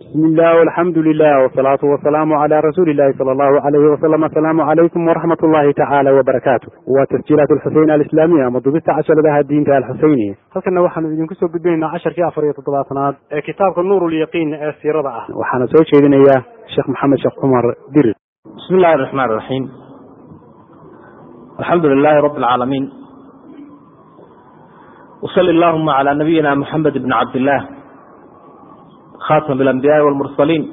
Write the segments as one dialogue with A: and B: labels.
A: bismi illah alxamdu lilah wsalaatu wasalaamu cala rasuuli illahi sala allahu alayhi wasalam asalaamu calaykum waraxmat ullahi tacaala wabarakaatu waa tasjiilaat alxuseyn alislaamiya ama dubista casharadaha diinta alxuseyniya halkana waxaanu idinku soo gudbinaynaa casharkii afar iyo toddobaatanaad ee kitaabka nuur lyaqiin ee siirada ah. Waxaana soo jeedinayaa sheekh maxamed sheekh cumar dirir
B: bismi illahi raxmaan raxiim alxamdu lilahi rabi alcaalamiin wsali allahuma cala nabiyina muxamed bni cabdillaah khatam alambiyaai walmursaliin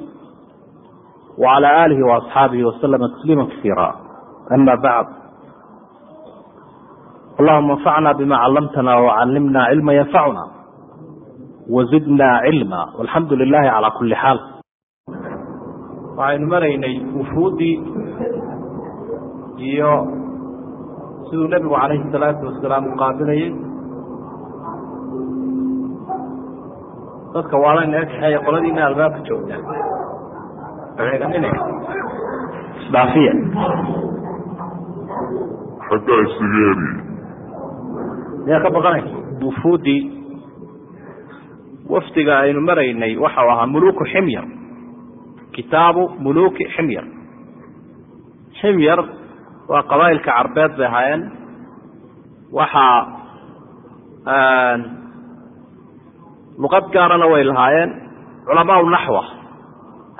B: wacala aalihi waasxaabihi waslama tasliima kasiira ama bacd allahuma anfacna bima callamtana wacallimna cilma yanfacuna wazidna cilma walxamdu lilahi calaa kuli xaal waxaynu maraynay wufuuddii iyo siduu nebigu calayhi salaatu wasalaam u dadka waala inaga kaxeeya qoladiina albaabka joogta. Isdhaafiya
C: xaggaa isigeeri
B: miyaa ka baqanay? Wufuuddii wafdiga aynu maraynay waxau ahaa muluku ximyar. Kitaabu muluki ximyar. Ximyar waa qabaa'ilka carbeed bay ahaayeen. Waxaa luqad gaarana way lahaayeen. Culamaau naxwa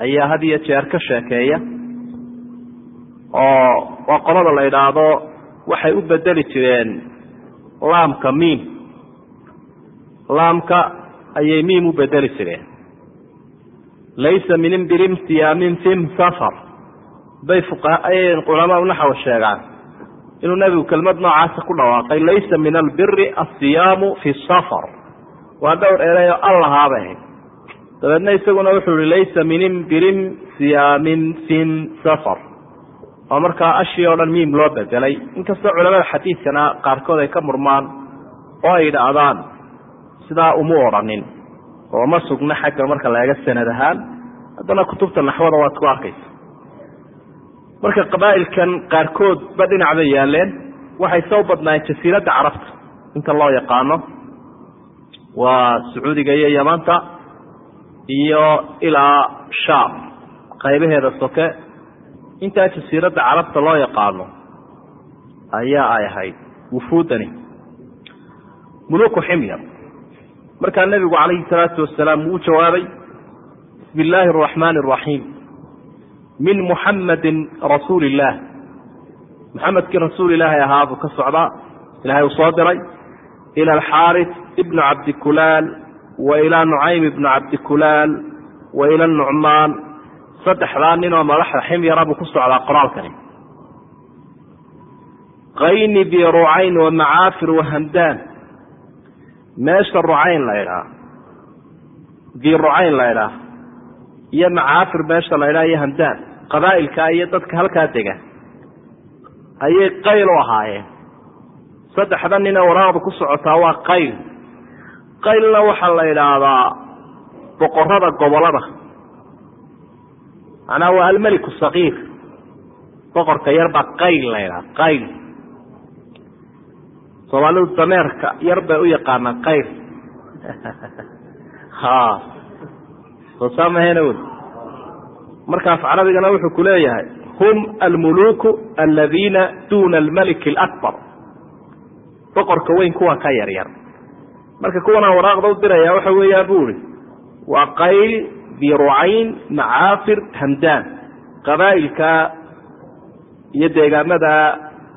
B: ayaa had iyo jeer ka sheekeeya. Oo waa qolada la idhaahdo waxay u bedeli jireen laamka miim. Laamka ayay miim u bedeli jireen. Laysa min imbirim siyaamin fim safar. Bay fuqaayay culamaau naxwa sheegaan. Inuu nebigu kelmad noocaasa ku dhawaaqay laysa min albiri asiyaamu fi safar waa dhowr ereyo allahaabay ahayd. Dabeedna isaguna wuxuu ihi laysa min imbirim siyaamin fin safar. Oo markaa ashii oo dhan miim loo bedelay. Inkastoo culamada xadiidkana qaarkood ay ka murmaan oo ay idhaahdaan sidaa uma odhanin oo ma sugna xagga marka laega sanad ahaan. Haddana kutubta naxwada waad ku arkaysa marka qabaa'ilkan qaarkood ba dhinac bay yaaleen waxay soo badnaayeen jasiiradda carabta inta loo yaqaano waa sacuudiga iyo yamanta iyo ilaa shaam qaybaheeda soke. Intaa jasiiradda carabta loo yaqaano ayaa ay ahayd wufuudani muluku ximyar. Markaa nebigu calayhi salaatu wasalaam wuu jawaabay bismi illaahi araxmaani araxiim min muxamadin rasuuli illaah muxamedkii rasuul ilaahi ahaa buu ka socdaa. Ilahay uu soo diray. Ila alxaaris ibnu cabdikulaal wa ilaa nucaym ibnu cabdikulaal wa ila nucmaan saddexdaa nin oo madaxda ximyara buu ku socdaa qoraalkani. qayni bi rucayn wa macaafir wa hamdaan meesha rucayn la idhaa bi rucayn la idhaa iyo macaafir meesha la idhaa iyo hamdaan qabaa'ilkaa iyo dadka halkaa dega ayay qayl u ahaayeen. saddexda nin ee waraaqda ku socotaa waa qayl qaylna waxaa la idhaahdaa boqorada gobollada macnaha waa almeliku sakiir boqorka yar baa qayl la idhaha qayl. Soomaalidu dameerka yar bay u yaqaanaan qayl. Ha soo saamahena wy markaas carabigana wuxuu ku leeyahay hum almuluku aladiina duna almaliki alakbar. Boqorka weyn kuwa ka yar yar marka kuwanaan waraaqda u diraya waxa weeyaan bu ihi waa qayl birucayn macaafir hamdaan. Qabaa'ilka iyo deegaamada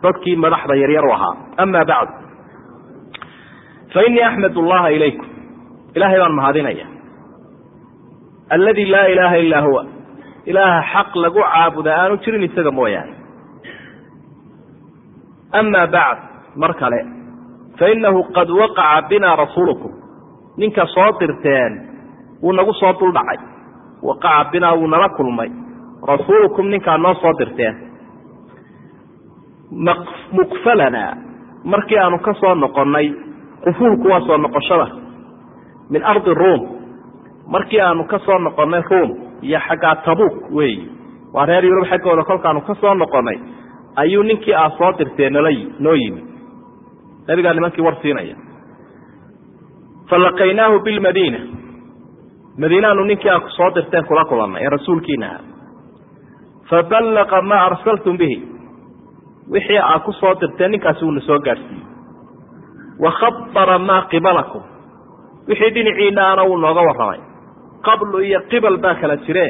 B: dadkii madaxda yaryar u ahaa. Ama bacdu. Fa inii axmed allaha ilaykum. Ilahay baan mahadinaya. Aladi laa ilaaha illaa huwa. Ilaaha xaq lagu caabuda aanu jirin isaga mooyaane. Ama bacd mar kale fainahu qad waqaca bina rasuulukum ninka soo dirteen wuu nagu soo duldhacay waqaca binaa wuu nala kulmay rasuulukum ninkaa noo soo dirteen muqfalana markii aanu ka soo noqonnay qufuulku waa soo noqoshada min ardi ruum markii aanu ka soo noqonnay ruum iyo xaggaa tabuuk weeyi waa reer yurub xaggooda kolkaanu ka soo noqonnay ayuu ninkii aad soo dirteen nala noo yimi nabigaa nimankii war siinaya. Falaqaynaahu bilmadiina madiinaanu ninkii aa soo dirteen kula kulannay ee rasuulkiina. Ah faballaqa maa arsaltum bihi. Wixii aa ku soo dirteen ninkaasi uuna soo gaadhsiiyey. Wa khabara maa qibalakum. Wixii dhinaciinaana wuu nooga warramay. Qablu iyo qibal baa kala jire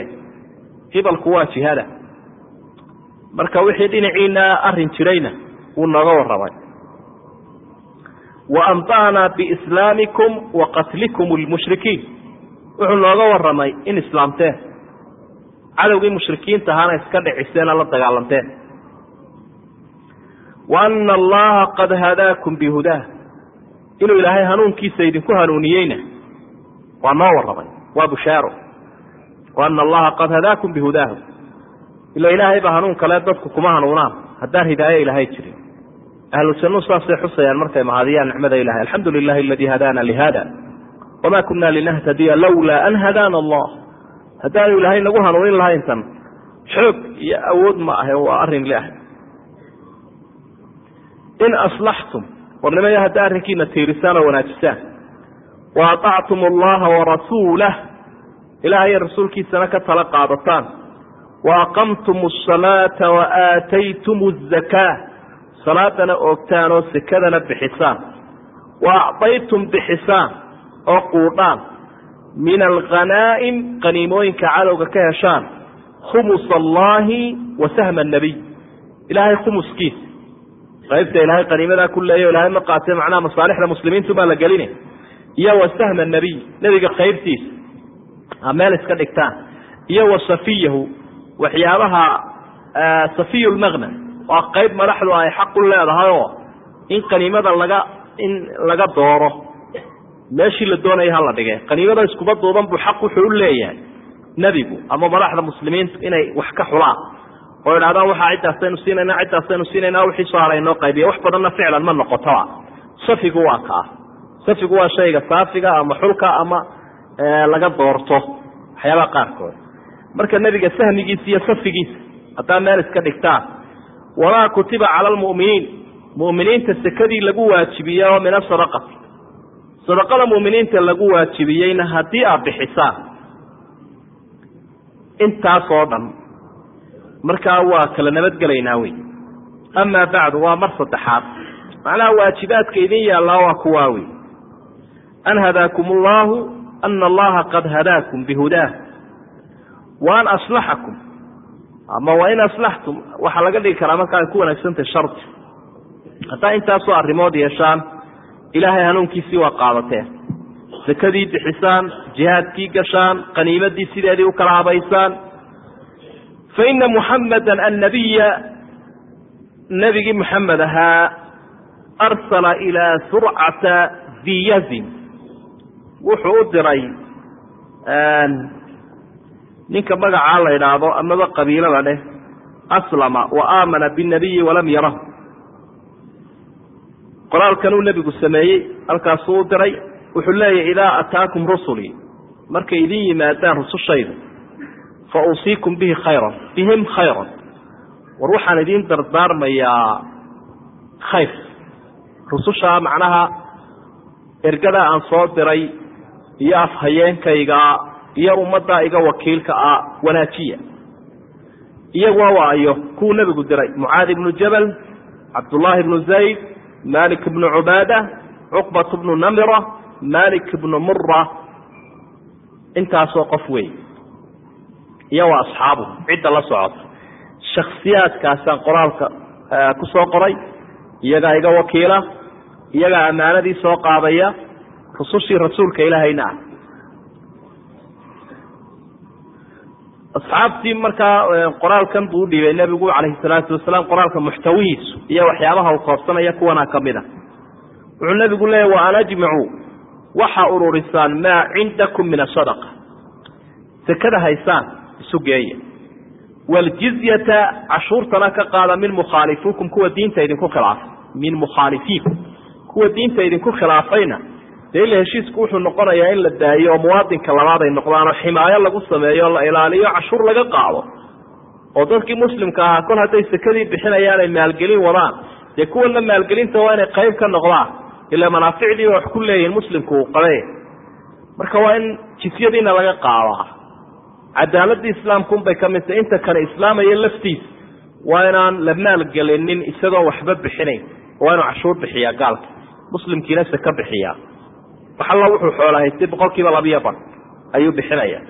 B: qibalku waa jihada marka wixii dhinaciina arrin jirayna wuu nooga warramay wa amba'naa biislaamikum wa qatlikum lmushrikiin wuxuu nooga warramay in islaamteen cadowgii mushrikiinta ahaana iska dhiciseen la dagaalanteen wa ana allaha qad hadaakum bihudaah inuu ilaahay hanuunkiisa idinku hanuuniyeyna waa noo warramay waa bushaaro wa ana allaha qad hadaakum bihudaahu ila ilaahay baa hanuun kale dadku kuma hanuunaan haddaan hidaayo ilaahay jirin ahlu jannu saasay xusayaan markay mahadiyaan nicmada ilahay alxamdu lilahi aladii hadaana lihada wama kuna linahtadiya lawlaa an hadaana allah haddaanu ilaahay nagu hanuunin lahayn tan xoog iyo awood ma ahe waa arrin leah in aslaxtum warnimaya hadda arrinkiina tiirisaan oo wanaajisaan wa aطactum allaha warasuulah ilaahay rasuulkiisana ka tala qaadataan wa aqamtum asalaata wa aataytum azakaa salaadana oogtaan oo sekadana bixisaan. Wa acdaytum bixisaan oo quudhaan. Min alghanaa'im qaniimooyinka cadowga ka heshaan. Khumus allahi wa sahma annabiy. Ilaahay khumuskiisa qaybta ilaahay qaniimadaa ku leeya ilahay ma qaatee macnaha masaalixda muslimiintu baa la gelinay. Iyo wa sahma annabiy nebiga qaybtiisa a meel iska dhigtaan. Iyo wa safiyahu waxyaabaha safiyu lmaqnam waa qayb madaxdu ay xaq u leedahay oo in qaniimada laga in laga dooro. Meeshii la doonaya hala dhige qaniimada iskuba duuban buu xaq wuxuu u leeyahay nebigu ama madaxda muslimiintu inay wax ka xulaan oo idhahdaan waxaa ciddaasaynu siinayna ciddaasaynu siinayna wixii soo haray noo qaybiya wax badanna ficlan ma noqotoa safigu waa kaa safigu waa shayga saafiga ama xulka ama laga doorto waxyaabaha qaarkood. Marka nebiga sahmigiisa iyo safigiisa haddaa meel iska dhigtaan walaa kutiba cala almu'miniin. Mu'miniinta sekadii lagu waajibiyey oo min asadaqati sadaqada mu'miniinta lagu waajibiyeyna haddii aad bixisaan intaasoo dhan markaa waa kala nabadgelaynaa wey amaa bacdu waa mar saddexaad. Macnaha waajibaadka idin yaallaa waa kuwaa wey an hadaakum allahu ana allaha qad hadaakum bihudaah wa an aslaxakum ama wa in aslaxtum waxaa laga dhigi karaa marka ay ku wanaagsantahay shardi haddaa intaasoo arrimood yeeshaan ilaahay hanuunkiisii waa qaadateen sakadii bixisaan jihaadkii gashaan qaniimadii sideedii u kala habaysaan. Faina muxamada annabiya nebigii muxamed ahaa arsala ilaa surcata diyazin wuxuu u diray ninka magacaa la idhaahdo amaba qabiilada dheh aslama wa aamana binabiyi walam yarahu. Qoraalkanuu nebigu sameeyey halkaasuu u diray wuxuu leeyahy idaa ataakum rusulii markay idin yimaadaan rusushayda fa uusiikum bihi khayran bihim khayran. War waxaan idiin dardaarmayaa khayr. Rusushaa macnaha ergadaa aan soo diray iyo afhayeenkayga iyo ummaddaa iga wakiilka ah wanaajiya. Iyaguwa waayo kuwuu nebigu diray mucaadi ibnu jabal cabdullaahi ibnu zayd malik ibnu cubaada cuqbat bnu namira malik ibnu mura intaasoo qof wey iyo waa asxaabu cidda la socota. Shaksiyaadkaasaan qoraalka ku soo qoray iyagaa iga wakiila iyagaa ammaanadii soo qaadaya rusushii rasuulka ilaahayna ah asxaabtii markaa qoraalkan buu udhiibay nebigu calayhi salaatu wasalaam qoraalka muxtawihiisu iyo waxyaabaha uu koobsanaya kuwanaa ka mid a wuxuu nebigu leeyahy wa an ajmicuu waxaa ururisaan maa cindakum min asadaqa sekada haysaan isu geeya waaljizyata cashuurtana ka qaada min mukhaalifiikum kuwa diinta idinku khilaafay. Min mukhaalifiikum kuwa diinta idinku khilaafayna ila heshiisku wuxuu noqonayaa in la daayo oo muwaadinka labaad ay noqdaan oo ximaayo lagu sameeyo la ilaaliyo cashuur laga qaado. Oo dadkii muslimka ahaa kol hadday sekadii bixinayaan ay maalgelin wadaan. Dee kuwana maalgelinta waa inay qayb ka noqdaan ila manaaficdiiba wax ku leeyihiin muslimku uu qabe marka waa in jisyadiina laga qaadaa cadaaladii islaamkunbay ka mid tahay inta kale islaamaya laftiisa waa inaan la maalgelinin isagoo waxba bixinayn. Waa inuu cashuur bixiyaa gaalka. Muslimkiina se ka bixiyaa wax alla wuxuu xoola haystay boqol kiiba labiyo bar ayuu bixinaya.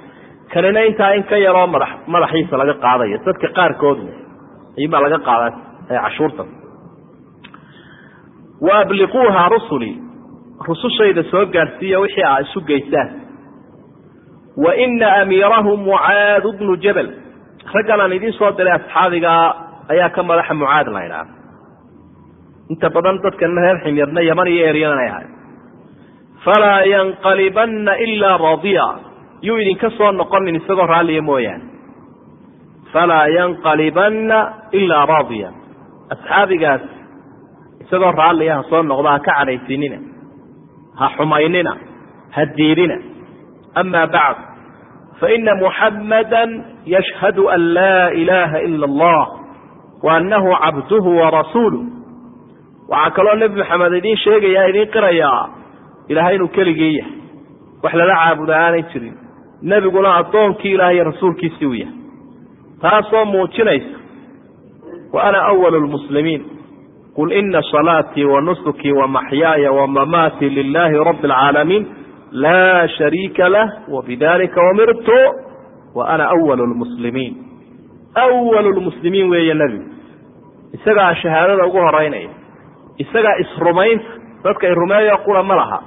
B: Kanina intaa in ka yaroo madax madaxiisa laga qaadayo dadka qaarkoodu ayuunbaa laga qaadaa cashuurta. Wa abliquuha rusulii rusushayda soo gaadhsiiya wixii aa isu geysaan wa ina amiirahum mucaadu bnu jabal raggan aan idiin soo diray asxaabigaa ayaa ka madaxa mucaad la ydhaha inta badan dadkan reer ximyarna yaman iyo eryadan ay ahay falaa yanqalibanna ilaa radiya yuu idinka soo noqonin isagoo raalliya mooyaane falaa yanqalibanna ilaa raadiya asxaabigaas isagoo raalliya ha soo noqdo ha ka cadhaysinina ha xumaynina ha diidina ama bacd faina muxamada yashhadu an laa ilaaha ila allah wa annahu cabduhu warasuuluh waxaa kaloo nebi maxamed idiin sheegayaa idiin qirayaa ilaahay inuu keligii yahay. Wax lala caabuda aanay jirin. Nebiguna addoonkii ilaah iyo rasuulkiisii uu yahay. Taasoo muujinaysa wa ana awalu lmuslimiin qul ina salaatii wa nusukii wa maxyaaya wa mamaatii lilahi rabi alcaalamiin laa shariika lah wabidalika umirtu wa ana awalu lmuslimiin awalu lmuslimiin weeye nebigu isagaa shahaadada ugu horeynaya isagaa isrumaynta dadka irumeeyo qura ma laha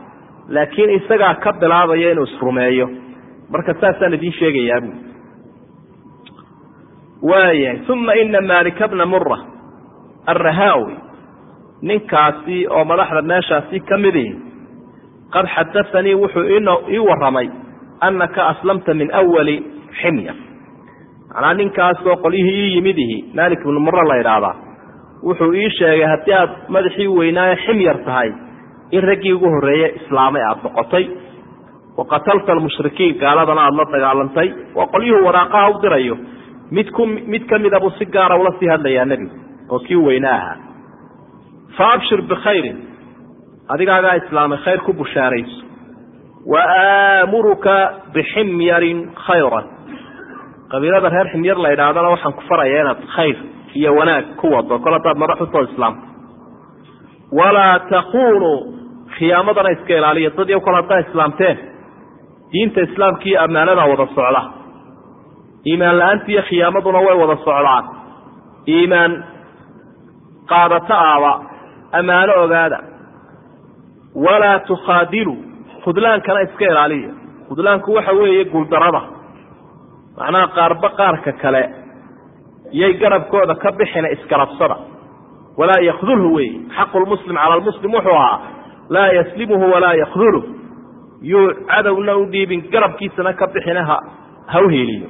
B: laakiin isagaa ka bilaabaya inuu isrumeeyo. Marka saasaan idiin sheegayaa bu waayahay uma ina malika bna mura arahaawi ninkaasi oo madaxda meeshaasi ka midihi qad xadaanii wuxuu ii waramay anaka aslamta min awali ximya. Macnaa ninkaasoo qolyihii ii yimidihi malik ibnu mura la idhaahdaa wuxuu ii sheegay haddii aad madaxii weynaaye ximyar tahay in raggii ugu horreeye islaamay aada noqotay wa qatalta almushrikiin gaaladana aada la dagaalantay. Waa qolyuhu waraaqaha u dirayo. Mid ku mid ka mida buu si gaara ula sii hadlayaa nebigu oo kii weyne ahaa. Fa abshir bikhayrin adigaagaa islaamay khayr ku bushaarayso. Wa aamuruka biximyarin khayran. Qabiilada reer ximyar la idhaahdana waxaan ku farayaa inaad khayr iyo wanaag ku wado. Kol haddaad madax utoo islaamka walaa takunuu khiyaamadana iska ilaaliya dad iyo kol haddaa islaamteen diinta islaamka iyo ammaanada wada socda iimaan la'aanta iyo khiyaamaduna way wada socdaan iimaan qaadato aaba ammaano ogaada walaa tukhaadilu khudlaankana iska ilaaliya khudlaanku waxa weeye guuldarada macnaha qaarba qaarka kale yay garabkooda ka bixina isgarabsada walaa yakdulhu wey xaqu lmuslim cala lmuslim wuxuu ahaa laa yaslimuhu walaa yakduluh yuu cadowna u dhiibin garabkiisana ka bixina ha u heeliyo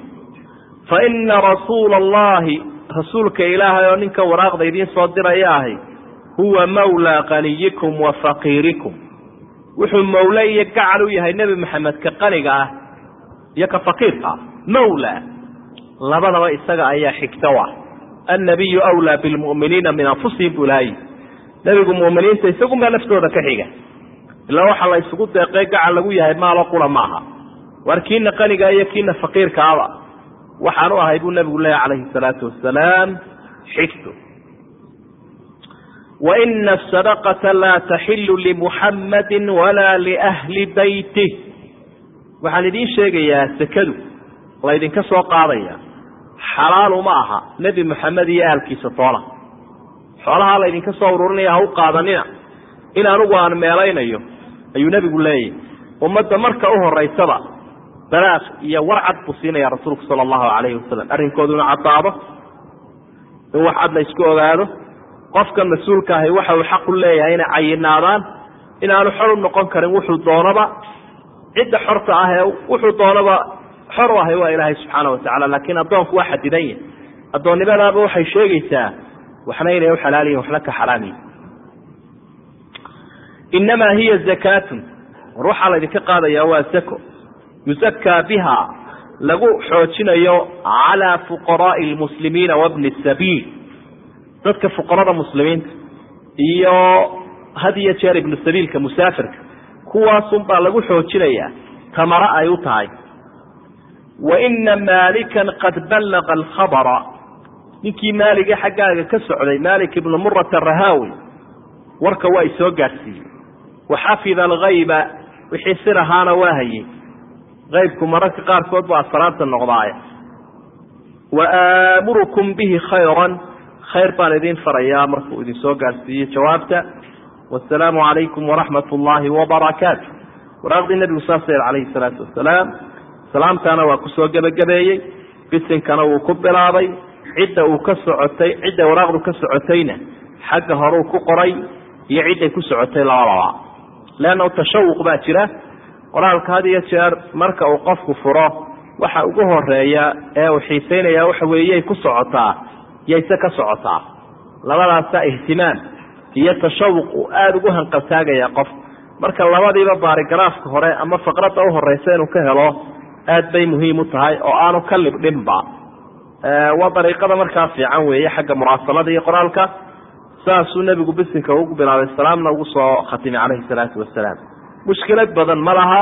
B: fa ina rasuula allahi rasuulka ilaahay oo ninka waraaqda idiin soo diraya ahi huwa mawlaa qaniyikum wa faqiirikum. Wuxuu mawle iyo gacal u yahay nebi maxamed ka qaniga ah iyo ka faqiirka ah. Mawla labadaba isaga ayaa xigto ah annabiyu wlaa bilmu'miniina min anfusihim buu lahay nebigu mu'miniinta isagunbaa naftooda ka xiga ilaa waxaa la isugu deeqee gacal lagu yahay maalo qura maaha waar kiina qaniga iyo kiina faqiirkaaba waxaan u ahay buu nebigu leeyahy calayhi salaatu wasalaam xigto waina asadaqata laa taxilu limuxammadi walaa liahli beytih waxaan idiin sheegayaa sekadu laydinka soo qaadaya xalaal uma aha. Nebi moxamed iyo ahalkiisa toona xoolahaa laydinka soo ururinaya ha u qaadanina. In anugu aan meelaynayo ayuu nebigu leeyahy ummadda marka u horaysaba balaaq iyo warcad buu siinaya rasuulku sala allahu calayhi wasalam arrinkooduna caddaado. In wax cad la isku ogaado. Qofkan mas'uulka ahi waxa uu xaqu leeyahay inay cayinaadaan. Inaanu xor u noqon karin wuxuu doonaba. Cidda xorta ah ee wuxuu doonaba xor ahay waa ilaahay subxaana watacala laakiin addoonku waa xadidan yahay. Addoonnimadaaba waxay sheegaysaa waxna inay u xalaaliyihin waxna ka xaraamiyin inamaa hiya zakaatun war waxaa laydinka qaadayaa waa zako yusakaa biha lagu xoojinayo calaa fuqaraai lmuslimiina wabni sabiil. Dadka fuqarada muslimiinta iyo had iyo jeer ibnu sabiilka musaafirka kuwaasun baa lagu xoojinayaa. Tamaro ay u tahay wa ina maalikan qad ballaqa alkhabara. Ninkii maalige xaggaaga ka socday maalik ibnu murata rahaawi warka waa isoo gaadhsiiyey. Waxafida algayba wixii sir ahaana waa hayey qaybku mararka qaarkood baa asraarta noqdaaye wa aamurukum bihi khayran khayr baan idin farayaa markuu idin soo gaadhsiiye jawaabta. Wasalaamu calaykum waraxmat ullaahi wabarakaatu waraaqdii nebigu saasay calayhi salaatu wasalaam salaamtaana waa ku soo gebagabeeyey bisinkana wuu ku bilaabay cidda uu ka socotay cidda waraaqdu ka socotayna xagga horeu ku qoray iyo cidday ku socotay labadaba. Leanna tashawuq baa jira qoraalka had iyo jeer marka uu qofku furo waxa ugu horreeya ee uu xiisaynaya waxa weeyey ku socotaa yayse ka socotaa. Labadaasa ihtimaam iyo tashawuq uu aada ugu hanqaltaagaya qof. Marka labadiiba baarigaraafka hore ama faqradda u inuu ka helo aad bay muhiim u tahay oo aanu ka libdhinba waa dariiqada markaa fiican weeye xagga muraasalada iyo qoraalka saasuu nebigu bisinka ugu bilaabay salaamna ugu soo khatimay calayhi salaatu wasalaam mushkilad badan ma laha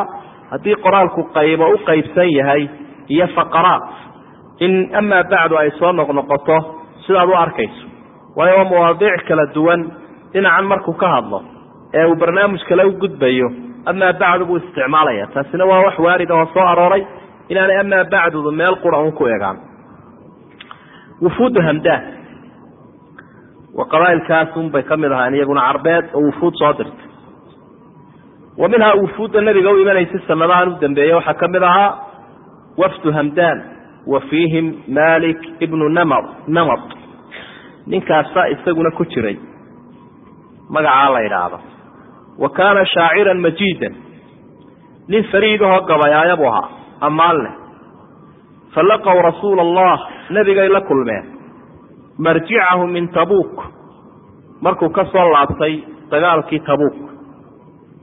B: haddii qoraalku qaybo u qaybsan yahay iyo faqaraat in amaa bacdu ay soo noqnoqoto sidaad u arkayso. Waayo waa mawaadiic kala duwan dhinacan markuu ka hadlo ee uu barnaamij kale gudbayo amaa bacdu buu isticmaalaya taasina waa wax waarid oo soo arooray inaanay amaa bacdudu meel qura un ku egaan wufuudu hamdaan wa qabaailkaasun bay ka mid ahaan iyaguna carbeed oo wufuud soo dirtay wa minhaa wufuudda nebiga u imanaysa sanadahan u dambeeye waxaa ka mid ahaa wafdu hamdaan wa fiihim malik ibnu namar namad ninkaasa isaguna ku jiray magacaa la yidhaahdo wa kaana shaaciran majiidan nin fariidahoo gabayaayo buu ahaa ammaan leh. Falaqow rasuula allah nebigay la kulmeen. Marjicahu min tabuuk. Markuu ka soo laabtay dagaalkii tabuuk.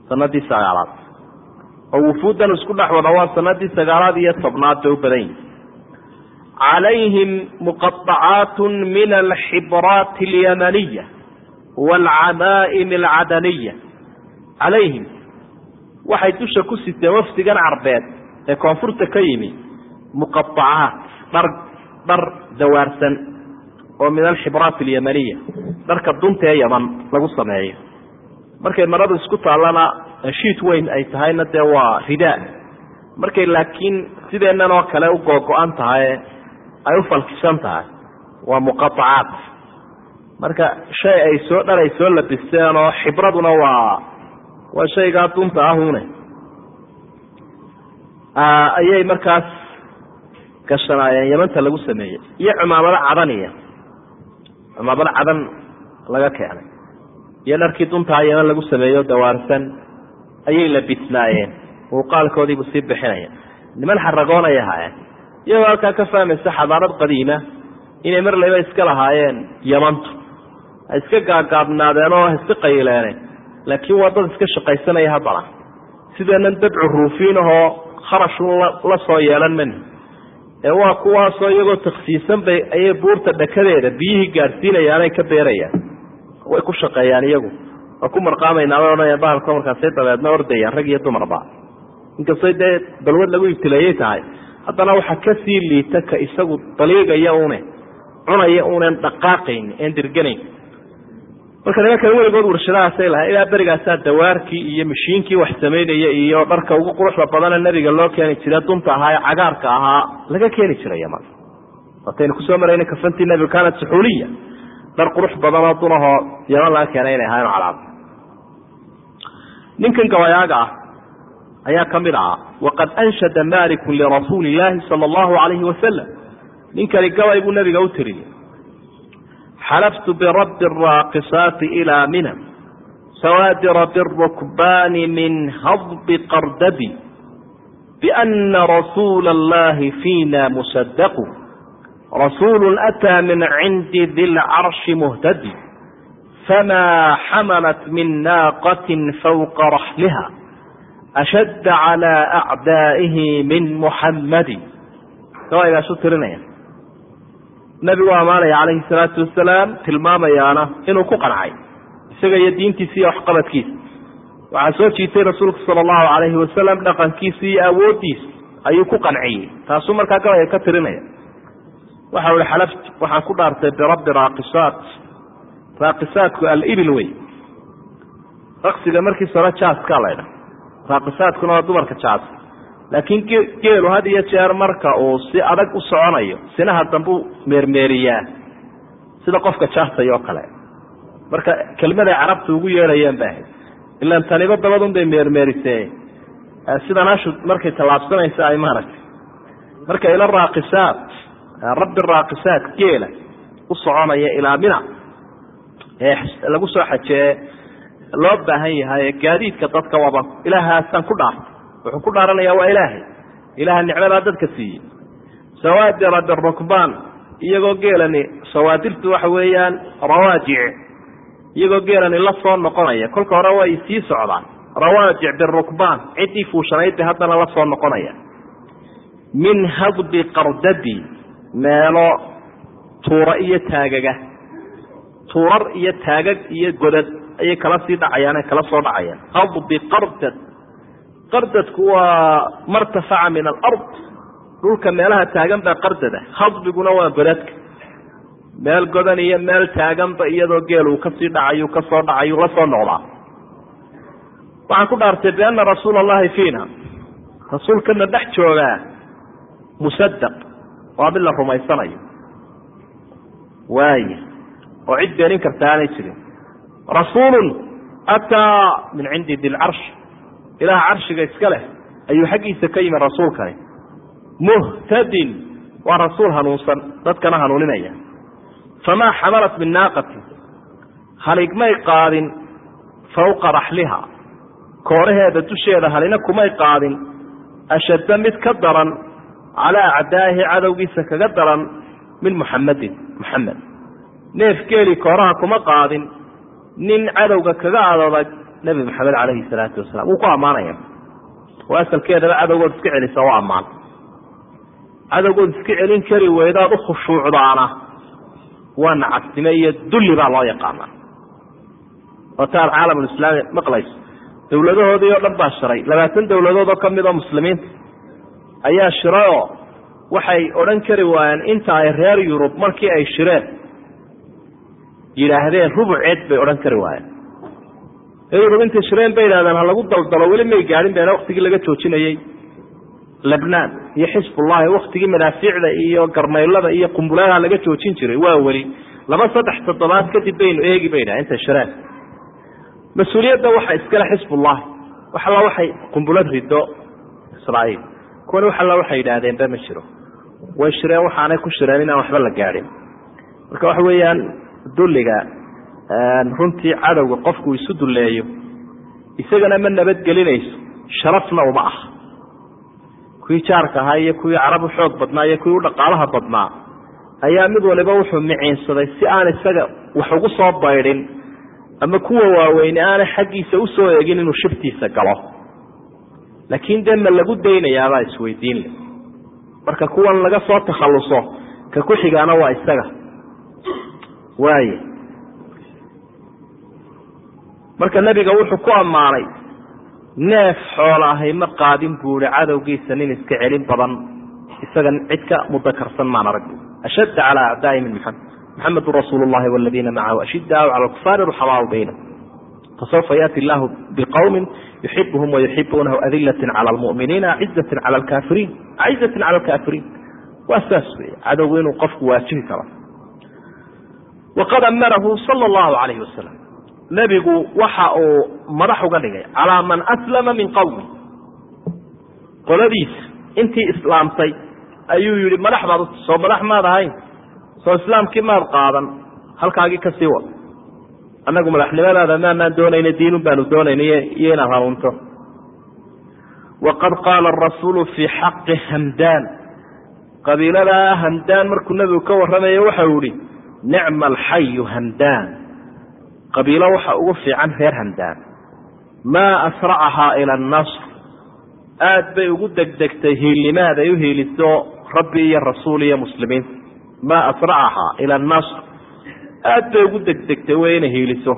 B: Sanadii sagaalaad. Oo wufuuddan isku dhex wada waa sanadii sagaalaad iyo tobnaad bay u badan yihiin calayhim muqaacaat min alxibraati alyamaniya waalcamaa'im alcadaniya calayhim. Waxay dusha ku siteen wafdigan carbeed ee koonfurta ka yimi. Muqaacaat dhar dhar dawaarsan oo min alxibraat alyamaniya. Dharka dunta ee yaman lagu sameeyo. Markay maradu isku taallana shiit weyn ay tahayna dee waa ridaa. Markay laakiin sideennan oo kale u googo-an tahay ay u falkisan tahay waa muqaacaat marka shay ay soo dhar ay soo labisteen oo xibraduna waa waa shaygaa dunta ahune ayay markaas gashanaayeen yamanta lagu sameeyey. Iyo cumaamado cadaniya cumaamado cadan laga keenay. Iyo dharkii duntaa yaman lagu sameeyo dawaarsan ayay labisnaayeen muuqaalkoodiibuu sii bixinaya. Niman xaragoonay ahaayeen. Iyagoo halkaa ka fahmaysa xadaarad qadiima inay mar layba iska lahaayeen yamantu. Ha iska gaagaabnaadeen oo iska qayileene laakiin waa dad iska shaqaysanaya haddana sideenan dabcu ruufiin ahoo kharashun la soo yeelan mani ee waa kuwaasoo iyagoo taksiisan bay ayay buurta dhakadeeda biyihii gaadhsiinayaanay ka beerayaan. Way ku shaqeeyaan iyagu. Waa ku marqaamayna bay odhanayaan bahalka markaasay dabeedna ordayaan rag iyo dumarba inkastay dee balwad lagu ibtileeyey tahay haddana waxaa ka sii liita ka isagu daliigaya une cunaya unan dhaqaaqayn en dirganayn marka nimankan weligood warshadahaasay lahay ilaa berigaasaa dawaarkii iyo mashiinkii wax samaynaya iyo dharka ugu quruxda badana nabiga loo keeni jira dunta ahaa ee cagaarka ahaa laga keeni jiray yaman waataynu ku soo marayna kafantii nabiga kaanat suxuuliya dhar qurux badanoo dunahoo yaman laga keenay inay ahaayeen calaab ninkan gabayaaga ah ayaa ka mid ahaa waqad anshada maliku lirasuuli illaahi sala allahu alayhi wasalam ninkani gabay buu nabiga u tiriyey xalaftu birabbi araaqisaati ilaa mina sawaadira birukbaani min hadbi qardadi biana rasuula allahi fiina musadaqu rasuulu ataa min cindi di lcarshi muhtadi famaa xamalat min naaqatin fawqa raxliha ashadda calaa acdaa'ihi min muxammadi gabaygaasu tirinaya nabigu ammaanaya calayhi salaatu wasalaam tilmaamayaana inuu ku qancay isaga iyo diintiisa iyo waxqabadkiisa. Waxaa soo jiitay rasuulku sala allahu calayhi wasalam dhaqankiisi iyo awooddiisa ayuu ku qanciyey. Taasuu markaa gabayga ka tirinaya. Waxau ihi xalaft waxaan ku dhaartay birabbi raaqisaat. Raaqisaatku alibil wey raqsiga markiis hore jaaskaa laydha raaqisaadkuna waa dumarka jaas laakiin geelu had iyo jeer marka uu si adag u soconayo sinaha dambuu meermeeriyaa sida qofka jaastay oo kale. Marka kelmaday carabta ugu yeedhayeen ba ahayd ilaan tanibo dabadun bay meermeerisee. Sidan ashu markay tallaabsanaysa ay maaragtay. Marka ila raaqisaat rabbi raaqisaat geela u soconaya ilaa mina ee lagu soo xajee loo baahan yahay gaadiidka dadka waba ilaahaasaan ku dhaartay wuxuu ku dhaaranayaa waa ilaahay. Ilaaha nicmadaa dadka siiyey. Sawaadira birukbaan iyagoo geelani sawaadirtu waxa weeyaan rawaajic. Iyagoo geelani la soo noqonaya. Kolka hore way sii socdaan. Rawaajic birukbaan ciddii fuushanayd bay haddana la soo noqonaya. Min hadbi qardadi meelo tuura iyo taagaga. Tuurar iyo taagag iyo godad ayay kala sii dhacayaan kala soo dhacayaan. Hadbi qardad qardadku waa martafaca min alard dhulka meelaha taagan baa qardada. Hadbiguna waa godadka meel godan iyo meel taaganba iyadoo geel uu ka sii dhacayu ka soo dhacayu la soo noqdaa. Waxaan ku dhaartay biana rasuula allahi fiina rasuulkana dhex joogaa musadaq waa mid la rumaysanayo. Waaya oo cid beenin karta aanay jirin. Rasuulun ataa min cindi dilcarsh ilaah carshiga iska leh ayuu xaggiisa ka yimi rasuulkani. Muhtadin waa rasuul hanuunsan dadkana hanuuninaya. Famaa xamalat min naaqatin haligmay qaadin fawqa raxliha. Kooraheeda dusheeda halina kumay qaadin ashadda mid ka daran calaa acdaa'ihi cadowgiisa kaga daran min muxamadin muxamed neef geeli kooraha kuma qaadin nin cadowga kaga adodag nebi maxamed calayhi salaatu wasalaam wuu ku ammaanaya. Oo asalkeedaba cadowgood iska celisa waa ammaan. Cadowgood iska celin kari weydaad u khushuucdaana. Waa nacasnimo iyo dulli baa loo yaqaanaa. Oo taad caalamulislaami maqlayso dowladahoodii oo dhan baa shiray labaatan dowladood oo ka mid oo muslimiinta ayaa shirayoo waxay odhan kari waayeen inta ay reer yurub markii ay shireen yidhaahdeen rubuceed bay odhan kari waayeen reer yurub intay shireen bay yidhahdeen ha lagu daldalo weli may gaadhin been waktigii laga joojinayey lebnaan iyo xisbullahi waktigii madaafiicda iyo garmaylada iyo qumbuladaha laga joojin jiray waa weli. Laba saddex toddobaad kadib baynu eegi bay dhaha intay shireen. Mas'uuliyadda waxa iskale xisbullahi wax alla waxay qumbulad rido israaiil. Kuwani wax alla waxay yidhaahdeenba ma jiro way shireen waxaanay ku shireen inaan waxba la gaadhin. Marka waxa weeyaan dulliga runtii cadowga qofku isu dulleeyo isagana ma nabadgelinayso sharafna uma ah. Kuwii jaarka ahaa iyo kuwii carab u xoog badnaa iyo kuwii u dhaqaalaha badnaa ayaa mid waliba wuxuu miciinsaday si aan isaga wax ugu soo baydhin ama kuwa waaweyne aanay xaggiisa u soo eegin inuu shiftiisa galo. Laakiin dee ma lagu daynayaabaa isweydiinle marka kuwan laga soo takhalluso ka ku xigaana waa isaga. Waaye marka nebiga wuxuu ku ammaanay neef xoola ahay ma qaadin buu ihi cadowgiisa nin iska celin badan. Isaga cid ka mudakarsan maan arag ashadda calaa acdaai min maxamed maxamedun rasuulu waladiina macahu ashidaau cala alkufaari ruxamaau baynahum fasawfa yaati illahu biqowmin yuxibuhum wayuxibuunahu adilatin cala almu'miniina acizatin cala alkaafiriin acizatin cala alkaafiriin. Waa saas wey cadowgu inuu qofku waajibi karo. Waqad amarahu sala allahu calayhi wasalam nebigu waxa uu madax uga dhigay calaa man aslama min qowmi qoladiisa intii islaamtay ayuu yihi madax baad soo madax maad ahayn. Soo islaamkii maad qaadan halkaagii ka sii wad. Annagu madaxnimadaada maanaan doonayna diinun baanu doonayna iyo inaad hanuunto. Waqad qaala arasuulu fii xaqi hamdaan qabiiladaa hamdaan markuu nebigu ka warramayo waxau yihi nicma alxayu hamdaan qabiilo waxa ugu fiican reer hamdaan maa asracahaa ila annasr. Aad bay ugu degdegtay hiilnimaad ay u hiiliso rabbi iyo rasuul iyo muslimiinta maa asracahaa ila annasr. Aad bay ugu degdegtay wey inay hiiliso.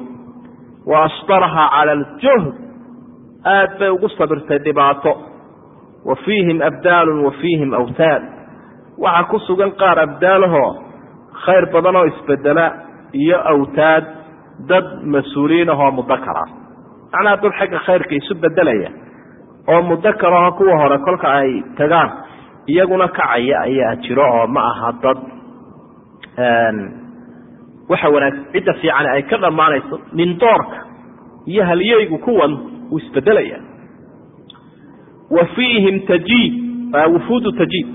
B: Wa asbarahaa cala aljuhd. Aad bay ugu sabirtay dhibaato. Wa fiihim abdaalun wa fiihim awtaad waxaa ku sugan qaar abdaalahoo khayr badan oo isbedela iyo awtaad dad mas'uuliyiin ahoo mudakara. Macnaha dad xagga khayrka isu bedelaya oo mudakaraho kuwa hore kolka ay tagaan iyaguna kacaya ayaa jiro oo ma aha dad waxa wanaagsan cidda fiican ay ka dhammaanayso mindoorka iyo halyeygu kuwan wuu isbedelaya wa fiihim tajiib wufuudu tajiib.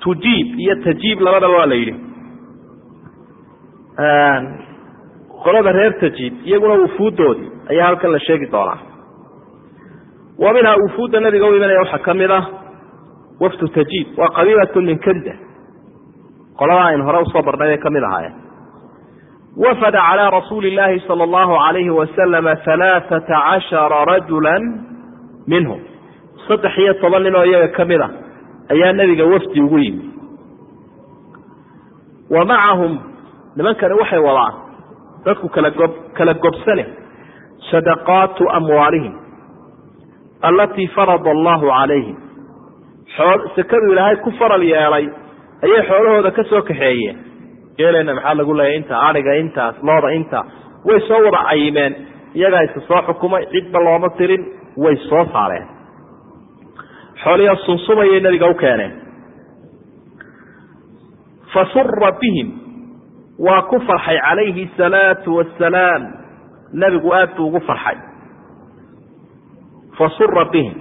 B: Tujiib iyo tajiib labadaba waa la yidhi qolada reer tajiib iyaguna wufuuddoodii ayaa halkan la sheegi doonaa. Wa minhaa wufuudda nabiga u imanaya waxaa ka mid ah wafdu tajiib waa qabiilatu min kanda. Qoladaa aynu hore u soo barnay bay ka mid ahaayeen. Wafada calaa rasuuli illaahi sala allahu alayhi wasalama halaaata cashara rajula minhum. Saddex iyo toban nin oo iyaga ka mid ah ayaa nebiga wafdi ugu yimi wa macahum nimankani waxay wadaan dadku kala gob kala gobsane sadaqaatu amwaalihim alatii farada allahu calayhim sekadu ilaahay ku faral yeelay ayay xoolahooda ka soo kaxeeyeen. Geeleyna maxaa lagu leeyahy inta adhiga intaas looda inta way soo wada cayimeen iyagaa isa soo xukumay cidba looma tirin way soo saareen. Xooliya sunsumayay nabiga u keeneen. Fa sura bihim waa ku farxay calayhi salaatu wasalaam nabigu aad buu ugu farxay. Fa sura bihim.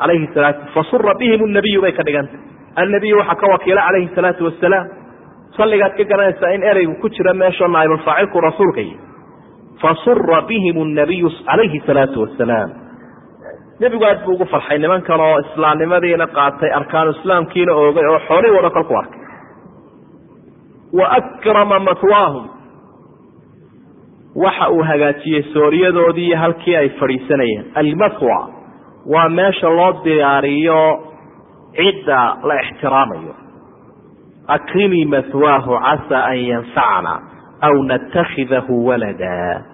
B: Alayhi salaatu fa sura bihim nabiyu bay ka dhigantay. Annabiyu waxaa ka wakiila calayhi salaatu wasalaam salligaad ka garanaysaa in ereygu ku jira meeshoo naaibulfaacilku rasuulka yi fa sura bihim nabiyu calayhi salaatu wasalaam nebigu aad buu ugu farxay. Nimankan oo islaamnimadiina qaatay arkaanu islaamkiina oogay oo xoolihii wada kolku arkay wa akrama matwaahum waxa uu hagaajiyey sooriyadoodii iyo halkii ay fadhiisanayeen. almatwa waa meesha loo diyaariyo cidda la ixtiraamayo. akrimii mahwaahu casaa an yanfacana aw natakhidahu walada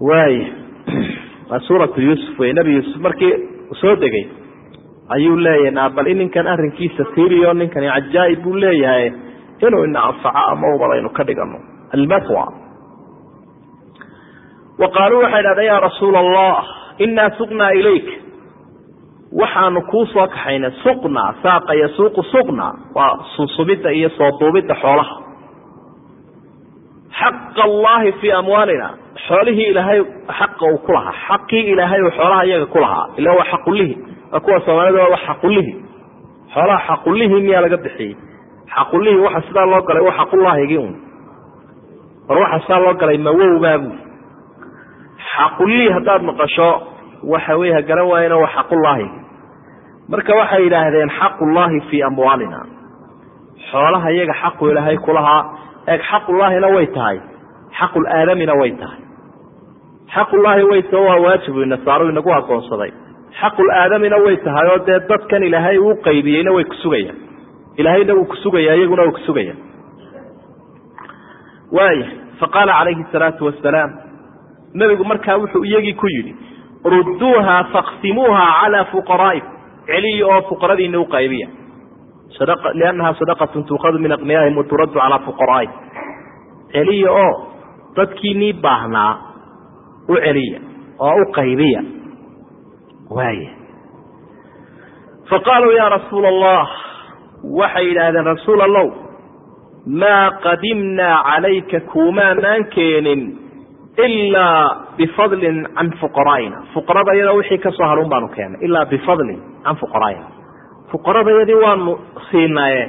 B: waaya waa suuratu yuusuf wey nebi yuusuf markii soo degay ayuu leeyahay naabal in ninkan arrinkiisa fiiriyo ninkani cajaa'ib buu leeyahay inuu ina anfaco ama ubad aynu ka dhigano. Almatwa. Wa qaaluu waxay dhahdeen yaa rasuula allah inaa suqnaa ilayk. Waxaanu kuu soo kaxaynay suqna saaqa yasuuqu suqna waa sunsubidda iyo soo duubidda xoolaha. Xaqa allahi fii amwaalina xoolihii ilaahay xaqa uu ku lahaa. Xaqii ilaahay uu xoolaha iyaga ku lahaa ila waa xaqulihi kuwa soomaalida waa xaqulihi. Xoolaha xaqulihi miyaa laga bixiyey? Xaqulihi waxa sidaa loo galay waa xaqullaahigii un war waxa sidaa loo galay mawowbaabu xaqulihi haddaad maqasho waxa wey ha garan waayena waa xaqullaahigi marka waxay yidhaahdeen xaqullahi fii amwaalina. Xoolaha iyaga xaqu ilaahay kulahaa eeg xaqullaahina way tahay. Xaqul aadamina way tahay. Xaqullaahi way taho waa waajibu nasaaro inagu adoonsaday xaqul aadamina way tahay oo dee dadkan ilaahay uu qaybiyeyna way kusugayaan ilaahayna wuu kusugaya iyaguna way kusugayaan waaya faqaala calayhi salaatu wasalaam nebigu markaa wuxuu iyagii ku yidhi rudduuha faksimuuha calaa fuqaraa'ikum. Celiya oo fuqaradiina u qaybiya. Liannaha sadaqatun tuukhadu min aqniyaahim wa turaddu calaa fuqaraa'ihim. Celiya oo dadkiinii baahnaa u celiya oo u qaybiya waaya faqaaluu yaa rasuula allah waxay yidhaahdeen rasuul allow maa qadimnaa calayka kuumaanaan keenin ilaa bifadlin can fuqaraa'ina fuqarada iyada wixii ka soo hadhun baanu keennay ilaa bifadlin can fuqaraa'ina fuqarada yadii waanu siinaye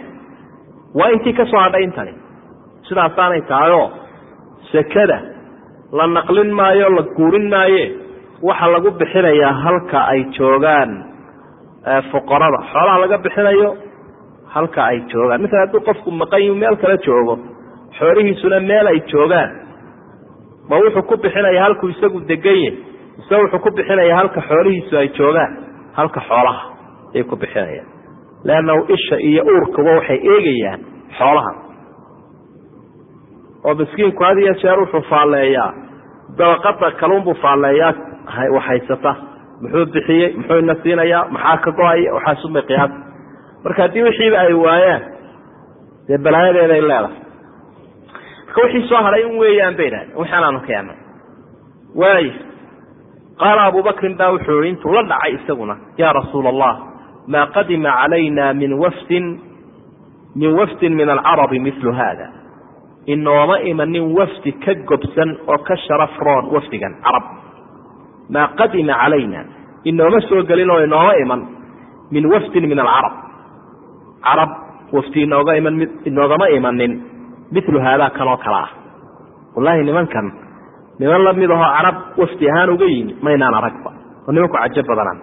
B: waa intii ka soo hadhay intani. Sidaasaanay tahayoo sekada la naqlin maayo la guurin maaye waxaa lagu bixinayaa halka ay joogaan fuqarada. Xoolaha laga bixinayo halka ay joogaan. Misala hadduu qofku maqan yihu meel kala joogo. Xoolihiisuna meel ay joogaan. Ma wuxuu ku bixinaya halkuu isagu degan yahy mise wuxuu ku bixinaya halka xoolihiisu ay joogaan? Halka xoolaha ayay ku bixinayaan. Leannahu isha iyo uurkuba waxay eegayaan xoolaha. Oo miskiinku had iyo jeer wuxuu faalleeyaa. Dabaqada kalunbuu faalleeyaa waxhaysata muxuu bixiyey muxuu ina siinayaa maxaa ka go'aya waxaasubay qiyaas. Marka haddii wixiiba ay waayaan dee balaayadeeda ay leedahay. Marka wixii soo hadhay in weeyaan bay idhahdeen waxaan aanu keenay waaya qaala abubakrin baa wuxuu i intuu la dhacay isaguna yaa rasuula allah maa qadima calayna min wafdin min wafdin min alcarabi milu haada. Inooma imanin wafdi ka gobsan oo ka sharaf roon wafdigan carab maa qadima calayna inooma soo gelin oo inooma iman min wafdin min alcarab. Carab wafdi inooga iman inoogama imanin milu haadaa kanoo kale ah. Wallaahi nimankan niman la mid ahoo carab wafdi ahaan uga yimi maynaan aragba oo nimanku cajo badanaan.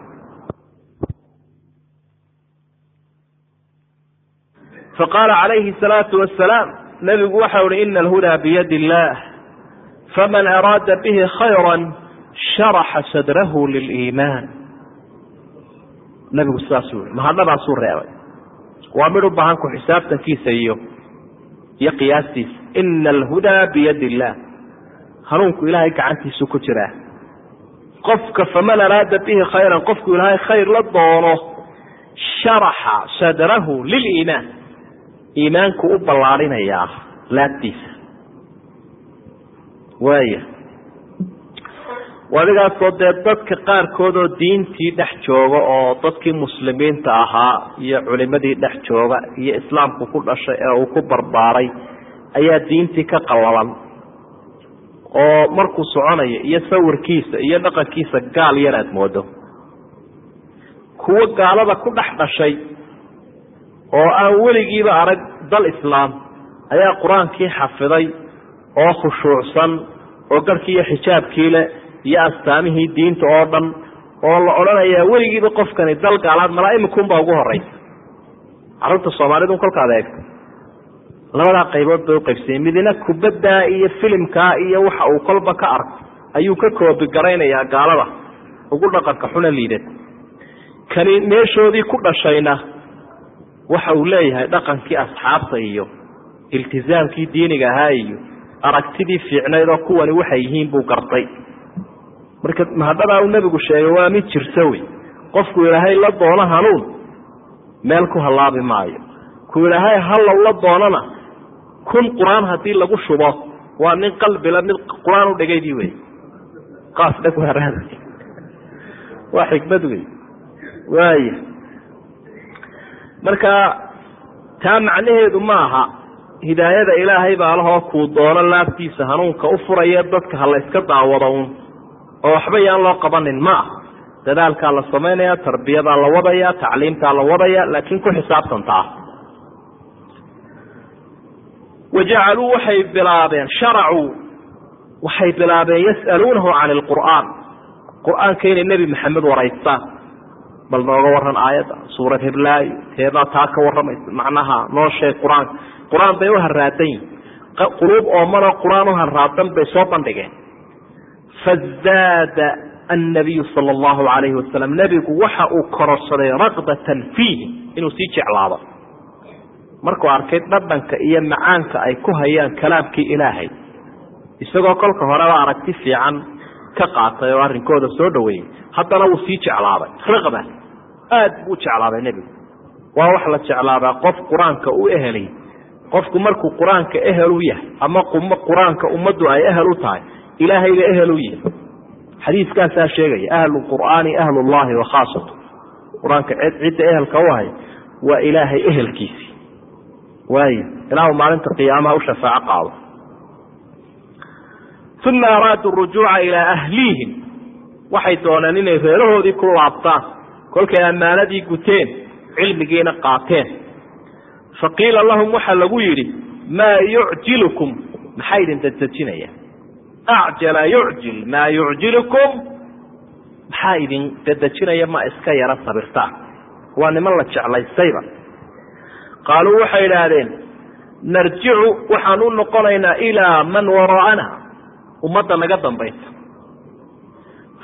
B: Faqaala calayhi salaatu wasalaam nabigu waxau ihi ina alhudaa biyadi illaah faman araada bihi khayra sharaxa sadrahu liliimaan. Nabigu sidaasuu i mahadhadaasuu reebay. Waa mid u baahan ku xisaabtankiisa iyo iyo qiyaastiisa ina alhudaa biyadi illaah hanuunku ilaahay gacantiisu ku jiraa. Qofka faman araada bihi khayran qofku ilaahay khayr la doono sharaxa sadrahu liliimaan. Iimaanku u ballaarinayaa laabtiisa. Waaya adigaasoo dee dadka qaarkood oo diintii dhex jooga oo dadkii muslimiinta ahaa iyo culimadii dhex jooga iyo islaamku ku dhashay ee uu ku barbaaray ayaa diintii ka qallalan. Oo markuu soconayo iyo sawirkiisa iyo dhaqankiisa gaal yar aada moodo. Kuwo gaalada ku dhex dhashay oo aan weligiiba arag dal islaam ayaa qur'aankii xafiday oo khushuucsan oo garhkii iyo xijaabkii leh iyo astaamihii diinta oo dhan oo la odhanayaa weligiiba qofkani dal gaalaad malaa imikunbaa ugu horeysa carruurta soomaalidun kolkaad eegto. Labadaa qaybood bay uqaybsayeen midina kubaddaa iyo filimkaa iyo waxa uu kolba ka arko ayuu ka koobi garaynayaa gaalada. Ugu dhaqanka xuna liidad kani meeshoodii ku dhashayna waxa uu leeyahay dhaqankii asxaabta iyo iltizaamkii diiniga ahaa iyo aragtidii fiicnayd oo kuwani waxay yihiin buu gartay marka mahadhadaa uu nebigu sheegay waa mid jirta wey qofku ilaahay la doono hanuun meel ku hallaabi maayo. Ku ilaahay hallow la doonana kun qur'aan haddii lagu shubo waa nin qalbila mid qur'aan u dhigaydii wey qaas dheg waaraad waa xikmad wey waaya marka taa macnaheedu ma aha. Hidaayada ilaahay baa lahoo kuu doono laabtiisa hanuunka u furaya dadka ha la daawado un oo waxba yaan loo qabanin ma ah dadaalkaa la samaynaya tarbiyadaa la wadaya tacliimtaa la wadaya laakiin ku xisaabtantaa wajacaluu waxay bilaabeen sharacuu waxay bilaabeen yas'aluunahu can ilqur'aan qur'aanka inay nebi maxamed waraystaan. Bal nooga waran aayadda suurad heblaayo teedaa taa ka warramaysa macnaha noo sheeg qur'aanka qur'aan bay u haraadan yihiin quluub oomanoo qur'aan u haraadan bay soo bandhigeen fazaada annabiyu sala allahu calayhi wasalam nebigu waxa uu kororsaday raqbatan fiihi inuu sii jeclaado markuu arkay dhadhanka iyo macaanka ay ku hayaan kalaamkii ilaahay isagoo kolka horeba aragti fiican ka qaatay oo arrinkooda soo dhaweeyey haddana wuu sii jeclaaday raqba aad buu jeclaaday nebigu waa wax la jeclaadaa qof qur'aanka u ehelay qofku markuu qur'aanka ehel u yahay ama qur'aanka ummaddu ay ehel u tahay ilaahayga ehel u yahay xadiiskaasaa sheegaya ahlu qur'aani ahlullahi wa khaasatu. Qur'aanka cidda ehelka u ahay waa ilaahay ehelkiisii waayo ilaahu maalinta qiyaamaha u shafaaco qaado. Uma araaduu rujuuca ilaa ahlihim waxay dooneen inay reerahoodii ku laabtaan kolkay ammaanadii guteen cilmigiina qaateen. Faqiila lahum waxaa lagu yidhi maa yucjilukum. Maxaa idin dadejinaya acjala yucjil maa yucjilukum maxaa idin dadejinaya ma iska yara sabirtaan waa niman la jeclaystayba qaaluu waxay idhaahdeen narjicu waxaan u noqonaynaa ilaa man wara'ana ummadda naga dambaysa.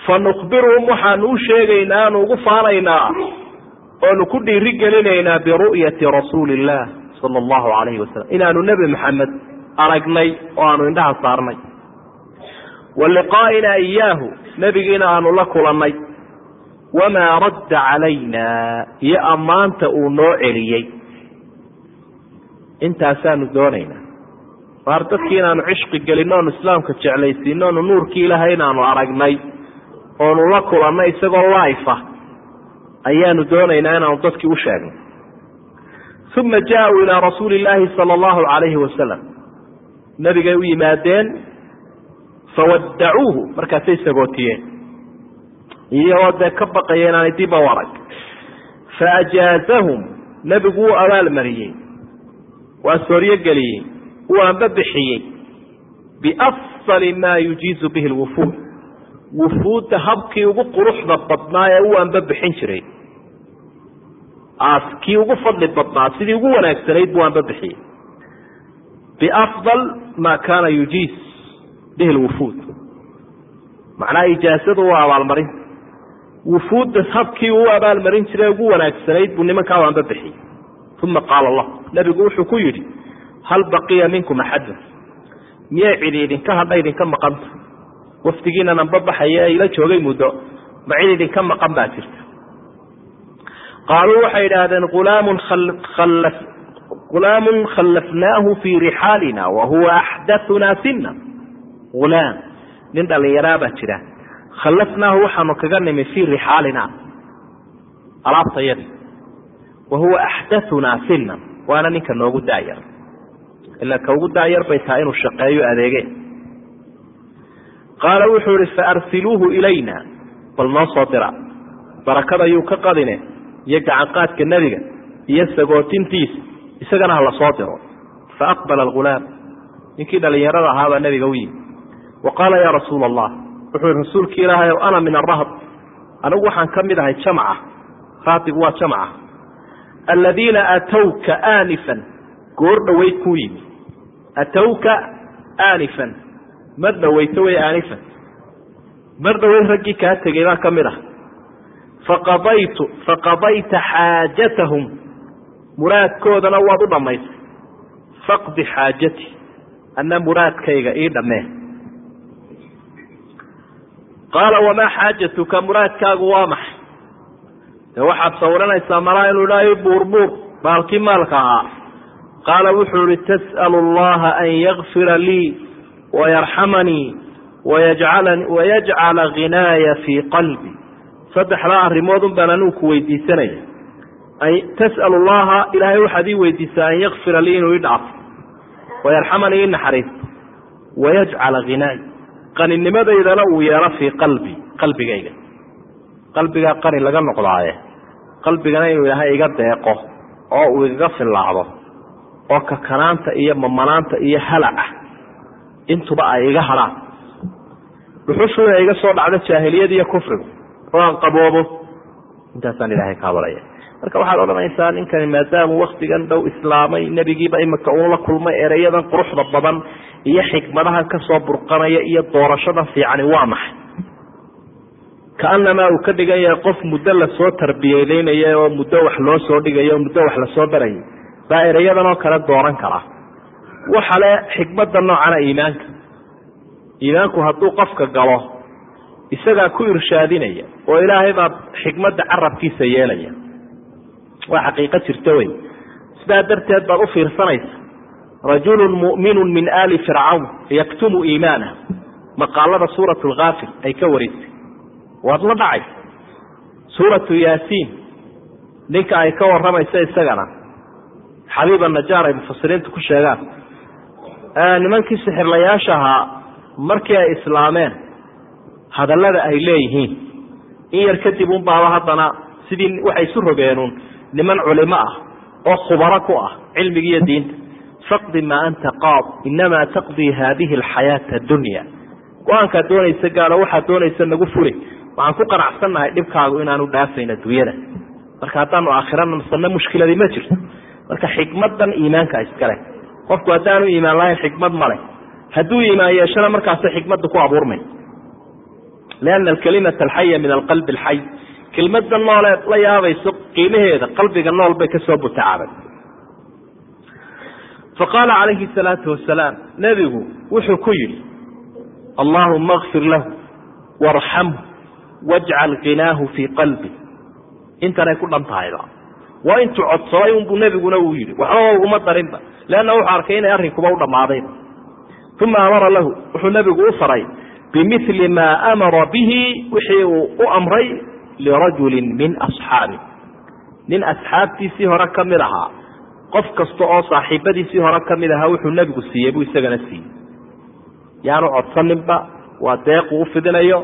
B: Fa nukhbiruhum waxaanu u sheegaynaa aanu ugu faanaynaa oonu ku dhiiri gelinaynaa biru'yati rasuuli illaah sala allahu calayhi wasalam inaanu nebi maxamed aragnay oo aanu indhaha saarnay wa liqaa'ina iyaahu nebigiina aanu la kulannay wamaa radda calayna iyo ammaanta uu noo celiyey. Intaasaanu doonaynaa waar dadkii inaanu cishqi gelino oonu islaamka jeclaysiino onu nuurkii ilaahay inaanu aragnay oonu la kulannay isagoo laifa ayaanu doonaynaa inaanu dadkii u sheegno uma jaa-uu ilaa rasuuli illaahi sala allahu calayhi wasalam nabigay u yimaadeen fawaddacuuhu markaasay sagootiyeen iyagoo dee ka baqaya inaanay dib u arag faajaazahum nebigu wuu abaalmariyey waa sooryo geliyey wuu ambabixiyey biafsali maa yujiizu bihi lwufuud wufuudda habkii ugu quruxda badnaa ee uu ambabixin jiray kii ugu fadli badnaa sidii ugu wanaagsanayd buu ambabixiyey biafdal maa kaana yujiiz bihi lwufuud macnaha ijaasadu waa abaalmarinta wufuudda habkii uu abaalmarin jiray ugu wanaagsanayd buu nimankaa u ambabixiyey uma qaala allah nebigu wuxuu ku yidhi hal baqiya minkum axadun miyay cidi idinka hadha idinka maqanta wafdigiinan anbabaxaya ee ila joogay muddo. Ma cid idinka maqan baa jirta. Qaaluu waxay idhaahdeen ulaamun hulaamun khallafnaahu fii rixaalina wa huwa axdathunaa sina hulaam nin dhallinyaraa baa jira. khallafnaahu waxaanu kaga nimi fii rixaalina alaabtayadi wa huwa axdathunaa sina waana ninka noogu daayar ila ka ugu daayar bay tahay inuu shaqeeyo adeege qaala wuxuu ihi faarsiluuhu ilayna bal noo soo dira barakada yuu ka qadine iyo gacanqaadka nebiga iyo sagootintiisa isagana hala soo diro faaqbala alghulaam ninkii dhallinyarada ahaabaa nebiga u yimi wa qaala yaa rasuula allah wuxuu ihi rasuulki ilaahay ow ana min arahb anigu waxaan ka mid ahay jamca raatigu waa jamca aladiina atowka aanifan goor dhaweyd kuu yimi atowka aanifan mar dhaweyto wey aanifan mar dhaweyd raggii kaa tegay baa ka mid ah faqadaytu faqadayta xaajatahum muraadkoodana waad u dhammaysay faqdi xaajati anna muraadkayga ii dhammee qaala wamaa xaajatuka? Muraadkaagu waa maxay? De waxaad sawiranaysaa malaa inuu ilaahay buurbuur baalkii maalka ahaa. Qaala wuxuu ihi tas'alu allaha an yakfira lii wayarxamanii wayajcalaghinaaya fii qalbi. Saddexdaa arrimood un baan anigu ku weydiisanaya. Tas'alu llaha ilaahay waxaad ii weydiisaa an yakfira lii inuu dhaafo. Wayarxamanii i naxariisto wayajcalaghinaaya qaninimadaydana uu yeelo fii qalbi qalbigayga. Qalbigaa qani laga noqdaaye. Qalbigana inuu ilaahay iga deeqo oo uu igaga fillaacdo oo kakanaanta iyo mamanaanta iyo halaca intuba ay iga hadhaan. Dhuxushu inay iga soo dhacdo jaahiliyada iyo kufrigu. Oo aan qaboobo. Intaasaan ilaahay ka abalaya marka waxaad odhanaysaa ninkani maadaamuu waktigan dhow islaamay nebigiiba imika uun la kulmay ereyadan quruxda badan iyo xikmadahan ka soo burqanaya iyo doorashadan fiicani waa maxay? Kaanamaa uu ka dhigan yahay qof muddo la soo tarbiyeynaynaya oo muddo wax loo soo dhigayo oo muddo wax la soo barayay baa ereyadan oo kale dooran kara. Waxa le xikmadda noocana iimaanka. Iimaanku hadduu qofka galo isagaa ku irshaadinaya oo ilaahay baa xikmadda carabkiisa yeelaya. Waa xaqiiqo jirta wey sidaa darteed baad u fiirsanaysa rajulun mu'minun min aali fircawn yaktumu iimaanah maqaalada suurat lkaafir ay ka warisay waad la dhacay. Suuratu yaasiin. Ninka ay ka waramaysa isagana. Xabiiba najaar ay mufasiriintu ku sheegaan. Nimankii sixirlayaasha ahaa markii ay islaameen hadallada ay leeyihiin. In yar kadib un baaba haddana sidii waxay isu rogeenuun niman culimo ah oo khubaro ku ah cilmiga iyo diinta faqdi maa anta qaad inamaa taqdii haadihi alxayaata addunya. Go'aankaad doonaysa gaalo waxaad doonaysa nagu furi. Waxaan ku qanacsannahay dhibkaagu inaanu dhaafayn adduunyada marka haddaanu aakhirana masane mushkiladii ma jirto. Marka xikmadan iimaanka iskale qofku haddaanu iimaan lahayn xikmad male hadduu iimaan yeeshana markaasa xikmadda ku abuurmay. Lianna alkalimata alxaya min alqalbi alxay kelmadda nooleed la yaabayso qiimaheeda qalbiga nool bay ka soo butacaabay faqaala calayhi salaatu wasalaam nebigu wuxuu ku yidhi allaahuma kfir lahu warxamhu wajcal kinaahu fii qalbi intanay ku dhan tahayba waa intuu codsaday unbuu nebiguna uu yidhi waxba uguma darinba leanna wuxuu arkay inay arrinkuba u dhammaadayba uma amara lahu wuxuu nebigu u faray bimili maa amara bihi wixii uu u amray lirajulin min asxaabi nin asxaabtiisii hore ka mid ahaa qof kasta oo saaxiibadiisii hore ka mid ahaa wuxuu nebigu siiyey buu isagana siiyey. Yaanu codsaninba waa deequ u fidinayo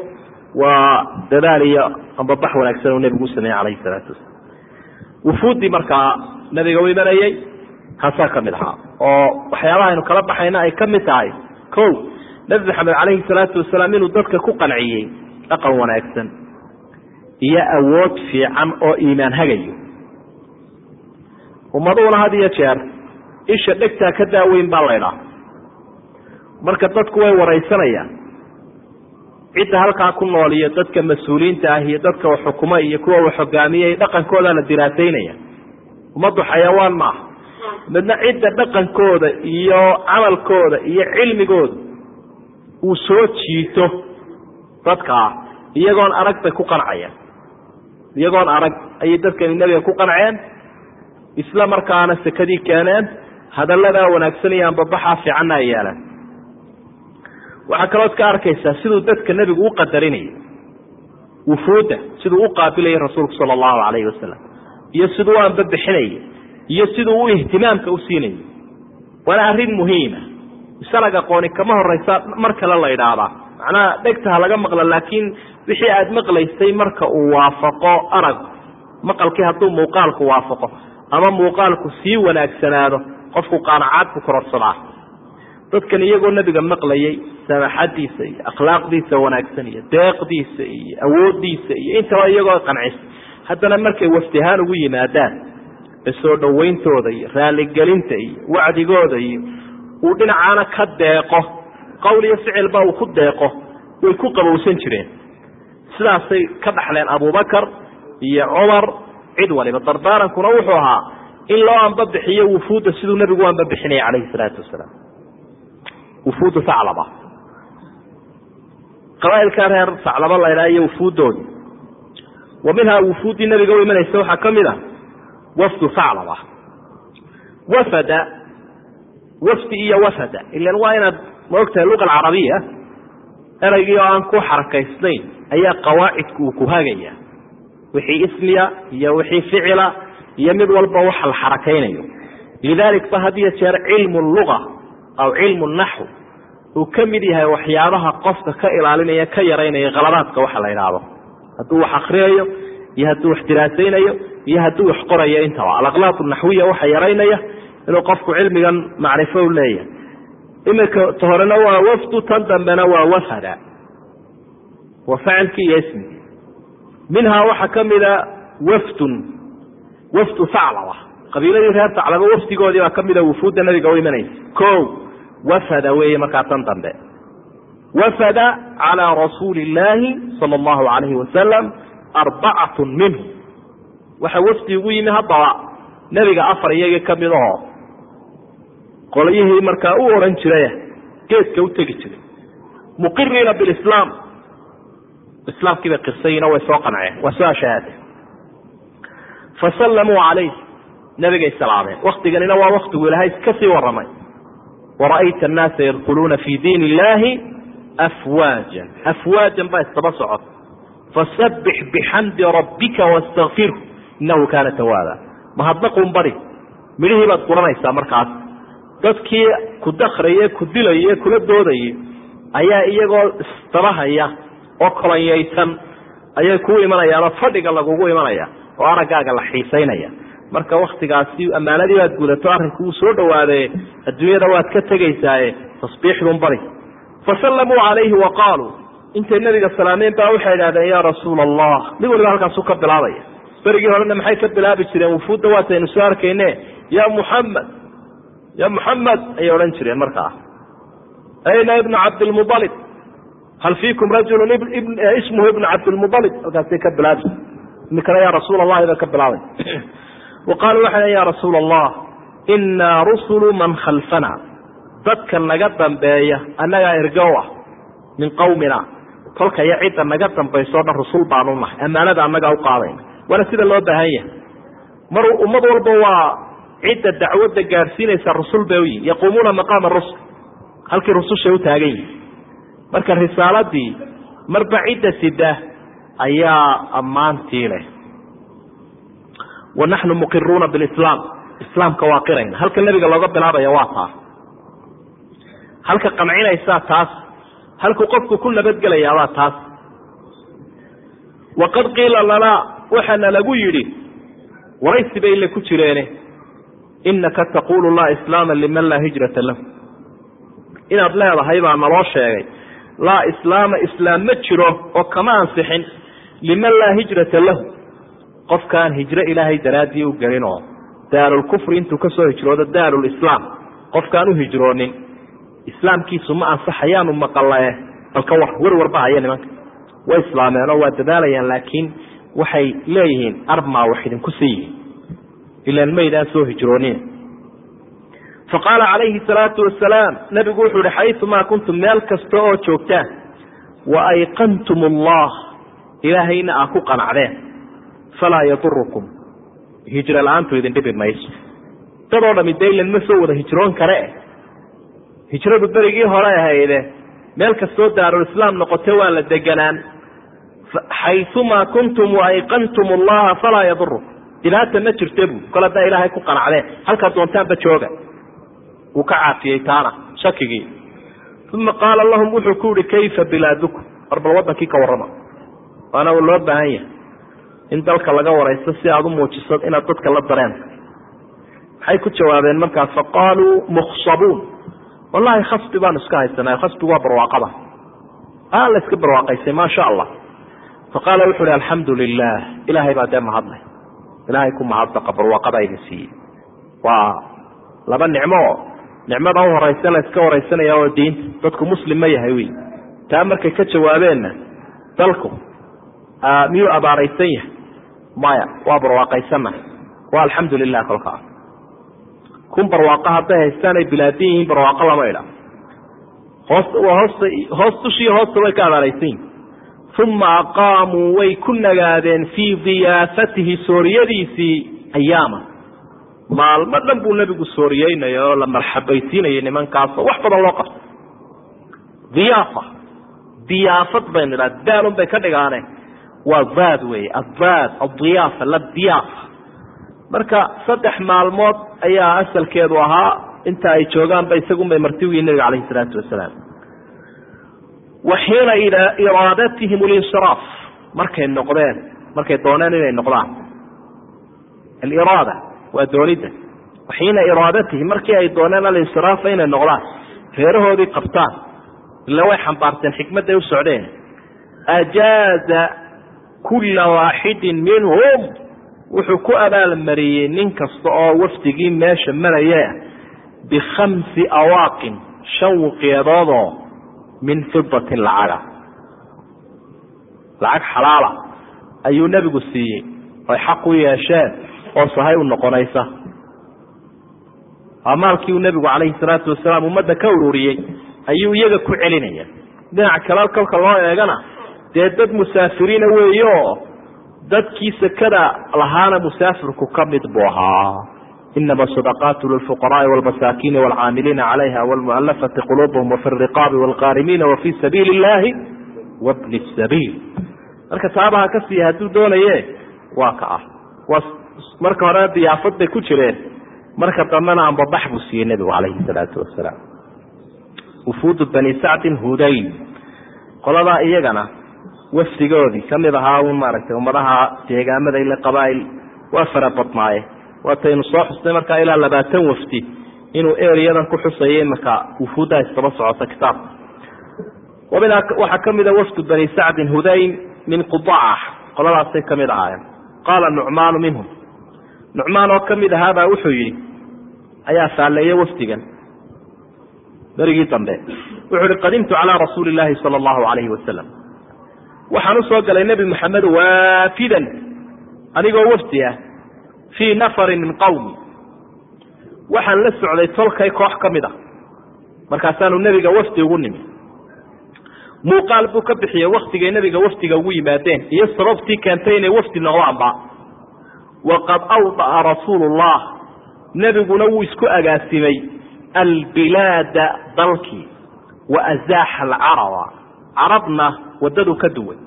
B: waa dadaal iyo ambabax wanaagsan uu nebigu u sameeyey calayhi salaatu wasalam wufuuddii markaa nebiga u imanayey kaasaa ka mid ahaa. Oo waxyaabaha aynu kala baxayna ay ka mid tahay. Ko nebi maxamed calayhi salaatu wasalaam inuu dadka ku qanciyey dhaqan wanaagsan iyo awood fiican oo iimaan hagayo ummaduhuna had iyo jeer isha dhegtaa ka daaweyn baa laydhaa marka dadku way waraysanayaan. Cidda halkaa ku nool iyo dadka mas'uuliyiinta ah iyo dadka wax xukuma iyo kuwa wax hogaamiyay dhaqankooda la diraasaynaya ummaddu xayawaan ma aha midna cidda dhaqankooda iyo camalkooda iyo cilmigooda uu soo jiito dadkaa iyagoon arag bay ku qancayaan. Iyagoon arag ayay dadkani nebiga ku qanceen isla markaana sekadii keeneen hadalladaa wanaagsan iyo ambabaxaa fiicanna ay yeeleen waxaa kalood ka arkaysaa siduu dadka nebigu u qadarinayay wufuudda siduu u qaabilayay rasuulku sala allahu calayhi wasalam iyo siduu u ambabixinayay iyo siduu u ihtimaamka u siinayay. Waana arrin muhiima isalag aqooni kama horeysa mar kale la idhaahdaa macnaha dhegtaha laga maqla laakiin wixii aada maqlaysay marka uu waafaqo arag maqalkii hadduu muuqaalku waafaqo ama muuqaalku sii wanaagsanaado qofku qaanacaad ku kororsadaa. Dadkan iyagoo nebiga maqlayay samaxadiisa iyo akhlaaqdiisa wanaagsan iyo deeqdiisa iyo awoodiisa iyo intaba iyagoo qancis haddana markay waftihaan ugu yimaadaan ee soo dhawayntooda iyo raaligelinta iyo wacdigooda iyo uu dhinacaana ka deeqo qowl iyo ficilba uu ku deeqo way ku qabowsan jireen. Sidaasay ka dhaxleen abubakar iyo cumar cid waliba. Dardaarankuna wuxuu ahaa in loo ambabixiyo wufuudda siduu nebigu u ambabixinaya calayhi salaatu wasalaam. Wufuudda saclaba. Qabaailkaa reer saclaba la ydhaha iyo wufuuddoodii. Wa minhaa wufuuddii nebiga u imanaysa waxaa ka mid a wafdu saclaba. Wafada wafdi iyo wafada. Ilan waa inaad maogtahay luqa alcarabiya eraygii oo aan ku xarakaysnayn ayaa qawaacidku uu ku hagaya wixii ismiya iyo wixii ficila iyo mid walba waxa la xarakaynayo. Lidalik ba had iyo jeer cilmu luga aw cilmu naxw uu ka mid yahay waxyaabaha qofka ka ilaalinaya ka yaraynaya khalabaadka waxa la idhaahdo hadduu wax akriyayo iyo hadduu wax diraasaynayo iyo hadduu wax qorayo intaba alaqlaaq naxwiya waxa yaraynaya inuu qofku cilmigan macrifo u leeyahay. Iminka horena waa wafdu tan dambena waa wafada. Waa facilkii iyo ismigii minhaa waxaa ka mida wafdun wafdu saclaba qabiiladii reer saclaba wafdigoodii baa ka mida wufuudda nabiga u imanaysa ko wafada weeye markaa tan dambe wafada calىa rasuuli اllaahi salى اllahu alayhi wasalam arbacatu minhu waxa wafdi ugu yimi haddaba nebiga afar iyagii ka mid aho qolyihii markaa u oran jiraya geedka u tegi jiray muqiriina bilislaam islaamkii bay qirsayiin way soo qanceen waa soo ashahaadeen fasallamuu calayh nebigay salaameen. Waktiganina waa waktigu ilaahay ka sii waramay wara'ayta annaasa yadkhuluuna fi diin illahi afwaajan. Afwaajan baa isdaba socota. Fasabbix bixamdi rabbika wastakfirhu innahu kaana tawaaba mahadnaqun bari midhihii baad guranaysaa markaas. Dadkii ku dakraye ku dilaye kula doodayay ayaa iyagoo isdabahaya oo kolonyaysan. Ayay kuu imanayaanoo fadhiga lagugu imanaya oo araggaaga la xiisaynaya marka waktigaasi ammaanadii baad gudato arrinku uu soo dhawaadaye adduunyada waad ka tegaysaaye tasbiixdun bari. Fasallamuu calayhi wa qaaluu intay nabiga salaameen baa waxay idhahdeen yaa rasuula allah mid waliba halkaasuu ka bilaabaya. Berigii horena maxay ka bilaabi jireen? Wufuudda waataynu soo arkayne ya muxamed ya muxamed ayay odhan jireen markaa. Ayna ibnu cabdilmualib hal fiikum rajulu ismuhu ibnu cabdilmualib halkaasay ka bilaabi iminkana ya rasuul allahi bay ka bilaabay wa qaaluu waxay ya rasuula allah inaa rusulu man khalfana dadka naga dambeeya annagaa ergow ah min qawmina tolka iyo cidda naga dambaysoo dhan rusul baanu nahay ammaanada annagaa u waana sida loo baahan yahay mar ummad walba waa cidda dacwadda gaadhsiinaysa rusul bay u yihiin yaquumuuna maqaama rusul halkii rusushay u taagan yihiin marka risaaladii marba cidda sida ayaa ammaantii leh. Wa naxnu muqiruuna bilislaam. Islaamka waa qirayna. Halka nebiga looga bilaabaya waa taa halka qancinaysaa taas. Halkuu qofku ku nabadgelayaa waa taas. Waqad qiila lanaa waxaana lagu yidhi waraysi bay ile ku jireene inaka taqulu laa islaama liman laa hijrata lahu inaad leedahay baa naloo sheegay laa islaama islaam ma jiro oo kama ansixin liman laa hijrata lahu. Qofkaan hijro ilaahay daraaddii u gelin oo daarulkufri intuu ka soo hijroodo daarulislaam qofkaan u hijroonin islaamkiisu ma ansaxayaanu maqalae balka war warwarba haya nimanka. Way islaameen oo waa dadaalayaan laakiin waxay leeyihiin armaa wax idinku sii. Yihin ilaan maydaan soo hijroonin faqaala calayhi salaatu wasalaam nabigu wuxuu ihi xayumaa kuntum meel kasta oo joogtaan wa ayqantum allah ilaahayna aa ku qanacdeen falaa yadurukum. Hijro la'aantu idin dhibi mayso. Dadoo dhami daylan ma soo wada hijroon kare. Hijradu berigii hore ahayde meel kastoo daarulislaam noqote waa la deganaan. Xayumaa kuntum waayqantum allaha falaa yadurukum. Dhibaata ma jirta bu kol haddaa ilaahay ku qanacdeen halkaa doontaanba jooga wuu ka caafiyey taana shakigii. Uma qaala lahum wuxuu ku yihi kayfa bilaadukum? War bal wadankii ka warrama. Waana loo baahan yahay in dalka laga waraysto si aada u muujiso inaad dadka la dareen. Maxay ku jawaabeen markaas? Faqaaluu mukhsabuun. Wallahi khasbi baanu iska haysanay khasbigu waa barwaaqada. A la iska barwaaqaysay maasha allah faqaala wuxu uhi alxamdu lilah ilaahay baa dee mahadlay ilaahay ku mahaddaqa barwaaqadaa idin siiyey. Waa laba nicmo nicmada u horeysa la iska waraysanaya oo diinta dadku muslim ma yahay wy taa markay ka jawaabeenna dalku miyuu abaaraysan yahay? Maya waa barwaaqaysana. Waa alxamdu lilah kolkaa. Kun barwaaqo hadday haystaan ay bilaadin yihiin barwaaqo lama idha hoos dushii hoosta way ka abaaraysan yihiin uma aqaamuu way ku nagaadeen fii diyaafatihi sooriyadiisii ayaama maalmo dhan buu nebigu sooriyeynaya oo la marxabaysiinayay nimankaasoo wax badan loo qabtay diyaafa. Diyaafad baynu idhaha daalun bay ka dhigaane. Waa daad wey addaad adiyaafa la diyaafa. Marka saddex maalmood ayaa asalkeedu ahaa inta ay joogaanba isagunbay marti u yihiin nabiga calayhi salaatu wasalaam. Wa xiina iraadatihim linsiraaf markay noqdeen markay dooneen inay noqdaan. Aliraada waa doonidda wa xiina iraadatihim markii ay dooneen alinsiraafa inay noqdaan reerahoodii qabtaan ila way xambaarteen xikmadday u socdeen. Ajaaza kulla waaxidin minhum wuxuu ku abaalmariyey nin kasta oo wafdigii meesha maraya bikhamsi awaaqin shan wuqyadoodoo min fidatin lacaga. Lacag xalaala ayuu nebigu siiyey oy xaq u yeesheen oo sahay u noqonaysa. Waa maalkii uu nebigu calayhi salaatu wasalaam ummadda ka ururiyey ayuu iyaga ku celinaya dhinac kale kolka loo eegana dee dad musaafiriina weeye oo dadkii sekada lahaana musaafirku ka mid buu ahaa. Inama sadaqaatu lilfuqaraai walmasaakiini walcaamiliina calayha walmualafati quluubuhum wafi riqaabi walqaarimiina wafii sabiili illaahi wabni sabiil. Marka taabaha ka siiya hadduu doonaye waa ka ah marka hore diyaafad bay ku jireen. Marka dambena ambabax buu siiyey nebigu calayhi salaatu wasalaam. Wufuudu bani sacdin hudayn. Qoladaa iyagana wafdigoodii ka mid ahaa un maaragtay ummadaha deegaamada ile qabaail waa fara badnaaye. Waataynu soo xusnay markaa ilaa labaatan wafdi inuu eriyadan ku xusayay marka wufuuddaa isdaba socota kitaabka waxaa kamida wafdu bani sacdin hudayn min qudaca qoladaasay ka mid ahaayeen. Qaala nucmaanu minhum nucmaan oo ka mid ahaabaa wuxuu yihi ayaa faalleeye wafdigan berigii dambe wuxuu ihi qadimtu calaa rasuuli llaahi sala allahu alayhi wasalam. Waxaan u soo galay nebi maxamed waafidan anigoo wafdi ah fii nafarin min qawmi waxaan la socday tolkay koox ka mid a markaasaanu nebiga wafdi ugu nimi. Muuqaal buu ka bixiyey waktigay nebiga wafdiga ugu yimaadeen iyo sababtii keentay inay wafdi noqdaanba waqad awda'a rasuulu llah nebiguna wuu isku agaasimay albilaada dalkii wa azaaxa alcaraba carabna waddadu ka duway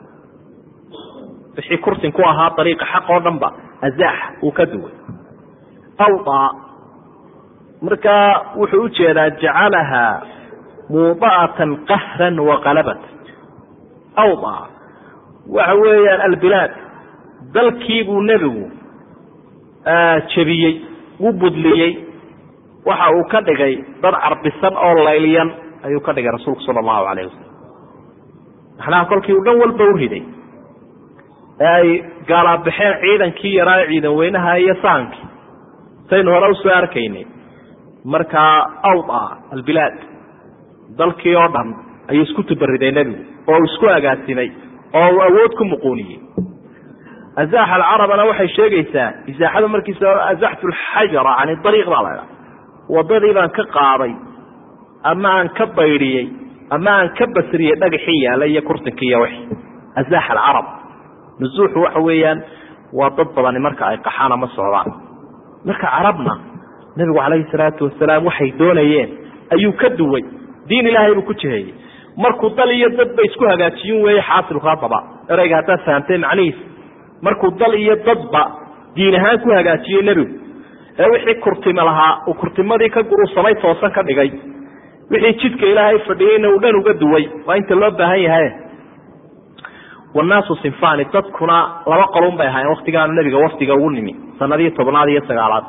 B: wixii kursin ku ahaa dariiqa xaq oo dhan ba uu ka duway awdaa markaa wuxuu u jeedaa jacalaha muuda'atan qahran waqalabatan awdaa waxa weeyaan albilaad dalkiibuu nebigu jebiyey u budliyey waxa uu ka dhigay dad carbisan oo layliyan ayuu ka dhigay rasuulku sala allahu alayh wasalam maxnaha kolkii uu dhan walba u riday. Ee ay gaalaabaxeen ciidankii yaraa ciidan weynaha iyo saankii saynu hore u soo arkaynay. Markaa awda albilaad. Dalkii oo dhan ayuu isku tubariday nebigu oo isku agaasimay oo uu awood ku muquuniyey azaax alcarabana waxay sheegaysaa isaaxada markiisa azaxtu lxajara can ariiq baa laydha wadadii baan ka qaaday ama aan ka baydhiyey ama aan ka basriyey dhagaxii yaalla iyo kursinkii iyo wixi azaax alcarab nusuuxu waxa weeyaan waa dad badani marka ay qaxaan ama socdaan marka carabna nebigu calayhi salaatu wasalaam waxay doonayeen ayuu ka duway diin ilaahay buu ku jiheeyey markuu dal iyo dad ba isku hagaajiyin weeye xaasilkaadaba ereyga haddaad fahamtay macnihiis markuu dal iyo dadba diin ahaan ku hagaajiyey nebigu. Ee wixii kurtima lahaa uu kurtimadii ka uu samay toosan ka dhigay. Wixii jidka ilaahay fadhiyeyna uu dhan uga duway waa inta loo baahan yahay. Wanaasu sinfani dadkuna laba qolun bay ahaayeen waktigaanu nebiga wafdiga ugu nimi sanadihii tobnaad iyo sagaalaad.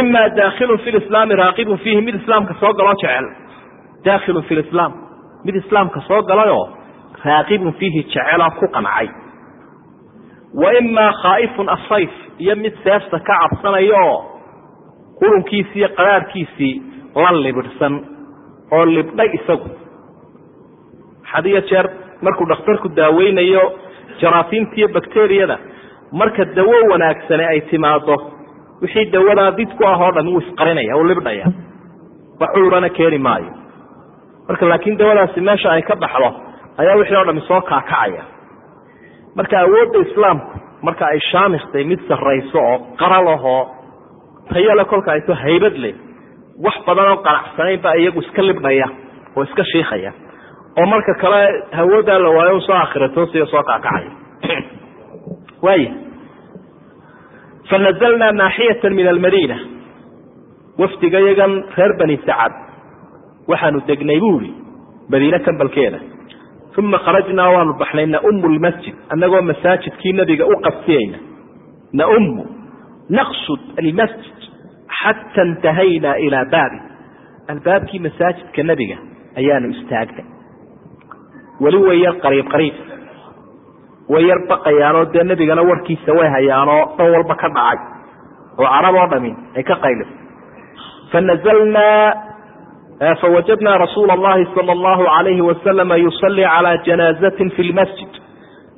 B: Ima daakilun fi lislaami raaqibun fiihi mid islaamka soo galoo jecel. Daakilun fi lislaam mid islaamka soo galayoo raaqibun fiihi jeceloo ku qancay wa imaa khaaifun asayf iyo mid seefta ka cabsanaya oo qurunkiisii iyo qaraarhkiisii la libidhsan oo libdhay isagu. Had iyo jeer markuu dhakhtarku daaweynayo jaraasiimta iyo bakteriyada marka dawo wanaagsane ay timaado wixii dawadaa did ku ah oo dhan wuu isqarinaya uu libdhaya. Wax cudurana keeni maayo. Marka laakiin dawadaasi meesha ay ka baxdo ayaa wixii oo dhami soo kaakacaya marka awoodda islaamku marka ay shaamiktay mid sarrayso oo qaralahoo tayale kolka ayto haybad leh wax badan oo qanacsanayn baa iyagu iska libdhaya oo iska shiikaya oo marka kale hawoodaa la waayo soo akhiratoosiyo soo kaakacaya waaya fanazalnaa naaxiyata min almadiina. Wafdiga yagan reer bani sacad. Waxaanu degnay buuri madiine kambalkeeda uma kharajnaa waanu baxnay naumu lmasjid annagoo masaajidkii nabiga u qabsiyayna naumu naqsud almasjid xata intahaynaa ilaa baabi albaabkii masaajidka nebiga ayaanu istaagnay weli way yar qariib qariib way yar baqayaanoo dee nebigana warkiisa way hayaanoo dhan walba ka dhacay oo carab oo dhami ay ka qaylis fanazalnaa fawajadnaa rasuula allahi sala allahu alayhi wasalama yusalii calaa janaazatin fi lmasjid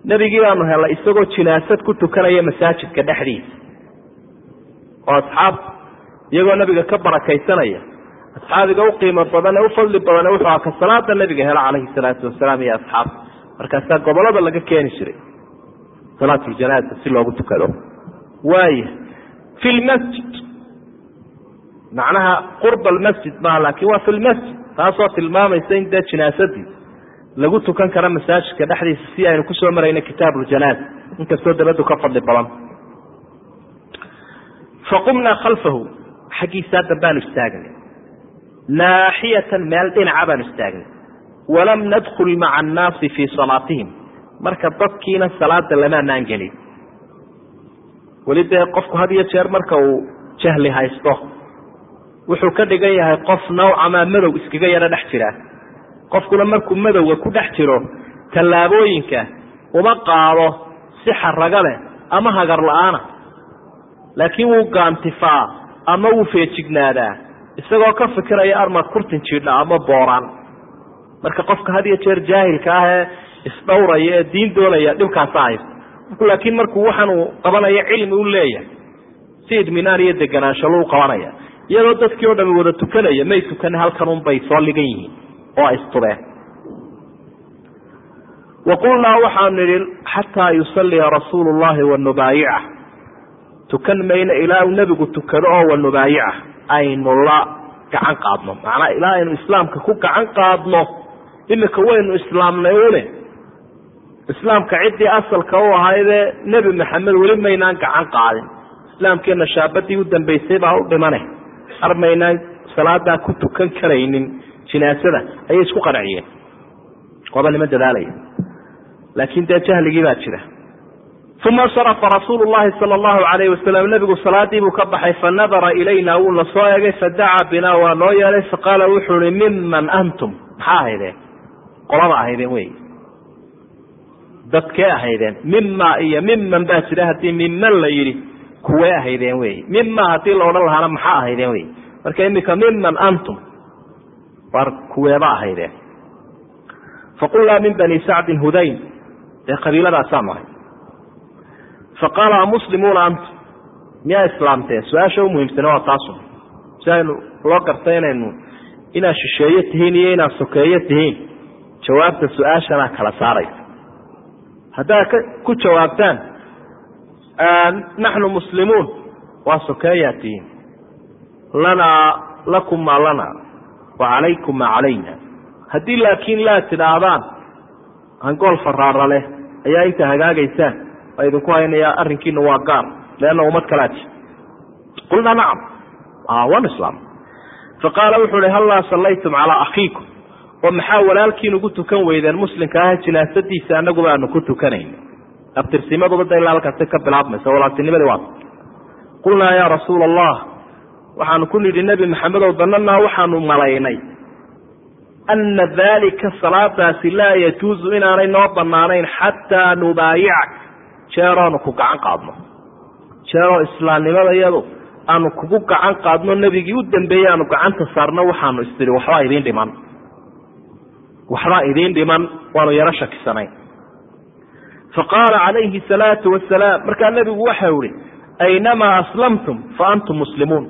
B: nebigii baanu helay isagoo jinaasad ku tukanaya masaajidka dhexdiisa oo asxaabta iyagoo nebiga ka barakaysanaya asxaabiga u qiimo badan ee u fadli badane wuxuu aha ka salaada nebiga hela calayhi salaatu wasalaam iyo asxaabta markaasaa gobollada laga keeni jiray salaatuljanaaza si loogu tukado waaya fi lmasjid macnaha qurba almasjid maaha laakiin waa fi lmasjid taasoo tilmaamaysa in dee jinaasadii lagu tukan karo masaajidka dhexdiisa si aynu ku soo marayna kitaabuljanaaz inkastoo dabadu ka fadli badan. Faqumnaa khalfahu xaggiisaa dambaanu istaagnay naaxiyatan meel dhinaca baanu istaagnay walam nadkul maca annaasi fii salaatihim. Marka dadkiina salaada lamaanaan gelin weli dee qofku had iyo jeer marka uu jahli haysto wuxuu ka dhigan yahay qof nawcamaa madow iskaga yaro dhex jira. Qofkuna markuu madowga ku dhex jiro tallaabooyinka uma qaado si xaraga leh ama hagar la'aana. Laakiin wuu gaantifaa ama wuu feejignaadaa isagoo ka fikiraya armad kurtin jiidha ama booraan. Marka qofka had iyo jeer jaahilka ah ee isdhowraya ee diin doonaya dhibkaasa haysto. Laakiin markuu waxaan uu qabanayo cilmi u leeyahay. Si idminaan iyo deganaansho luu qabanaya iyadoo dadkii oo dhami wada tukanaya may tukane halkanun bay soo ligan yihiin oo istubeen waqulnaa waxaanu nidhi xataa yusalliya rasuulu llahi wanubaayica tukan mayno ilaa uu nebigu tukado oo wanubaayica aynu la gacan qaadno. Macnaa ilaa aynu islaamka ku gacan qaadno imika waynu islaamnay une islaamka ciddii asalka u ahaydee nebi maxamed weli maynaan gacan qaadin. Islaamkeena shaabadii u dambaysay baa u dhimane armaynaan salaadaa ku tukan karaynin jinaasada ayay isku qanciyeen waaba nima dadaalaya. Laakiin dee jahligii baa jira. Uma insarafa rasuulu llahi sala allahu alayhi wasalam nebigu salaadii buu ka baxay fanadara ilayna wuuna soo egay fadacaa binaa waa noo yeelay faqaala wuxuu ihi miman antum? Maxaa ahaydeen? Qolada ahaydeen wey. Dadkee ahaydeen? Mima iyo miman baa jira haddii miman la yidhi kuwee ahaydeen wey mima haddii la odhan lahaana maxaa ahaydeen wey marka imika miman antum war kuweeba ahaydeen. Faqulnaa min bani sacdin hudayn dee qabiiladaasaanu ahay. Faqaala amuslimuuna antum? Miyaa islaamteen su'aasha u muhiimsane waa taasu. Si aynu loo garta inaynu inaad shisheeye tihiin iyo inaad sokeeye tihiin jawaabta su'aashanaa kala saaraysa. Haddaad ku jawaabtaan naxnu muslimuun. Waa sokeeyaa tihiin. Lanaa lakum lana wa calaykum calayna haddii laakiin laa tidhaahdaan hangool faraara leh ayaa inta hagaagaysaan waa idinku haynayaa arrinkiina waa gaar leanna ummad kalaa ji qulnaa nacam waanu islaam. Faqaala wuxuu hi hallaa sallaytum calaa akhiikum. Oo maxaa walaalkiin ugu tukan weydeen muslimka ah jinaasadiisa anaguba aanu ku tukanayn abtirsimaduba da ilaa ka bilaabmaysa walaaltinimadii waa qulnaa yaa rasuula allah waxaanu ku nidhi nebi maxamedow dananaa waxaanu malaynay ana daalika salaadaasi laa yajuuzu inaanay noo banaanayn xataa nubaayicak. Jeeroonu ku gacan qaadno. Jeeroo islaamnimada iyadu aanu kugu gacan qaadno nebigii u dambeeyey aanu gacanta saarno waxaanu istiri waxbaa idiin dhiman. Waxbaa idiin dhiman waanu yaro shakisanayn faqaala calayhi salaatu wasalaam markaa nebigu waxau ihi aynamaa aslamtum fa antum muslimuun.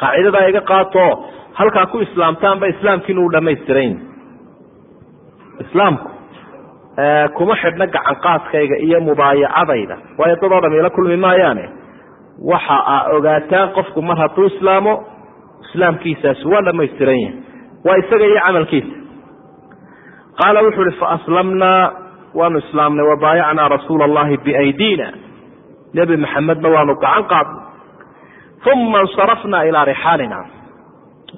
B: Qaacidadaa iga qaatoo halkaa ku islaamtaanba islaamkiinu u dhamaystiran islaamku kuma xidhna gacan qaadkayga iyo mubaayacadayda waayo dad oo dham ila kulmi maayaane? Waxa aa ogaataan qofku mar hadduu islaamo islaamkiisaasi waa dhamaystiran yahay. Waa isaga iyo camalkiisa. Qaala wuxuu uhi faaslamnaa waanu islaamnay wabaayacnaa rasuula allahi biaydiina. Nebi maxamedna waanu gacan qaadnay. Uma insarafnaa ilaa rixaalina.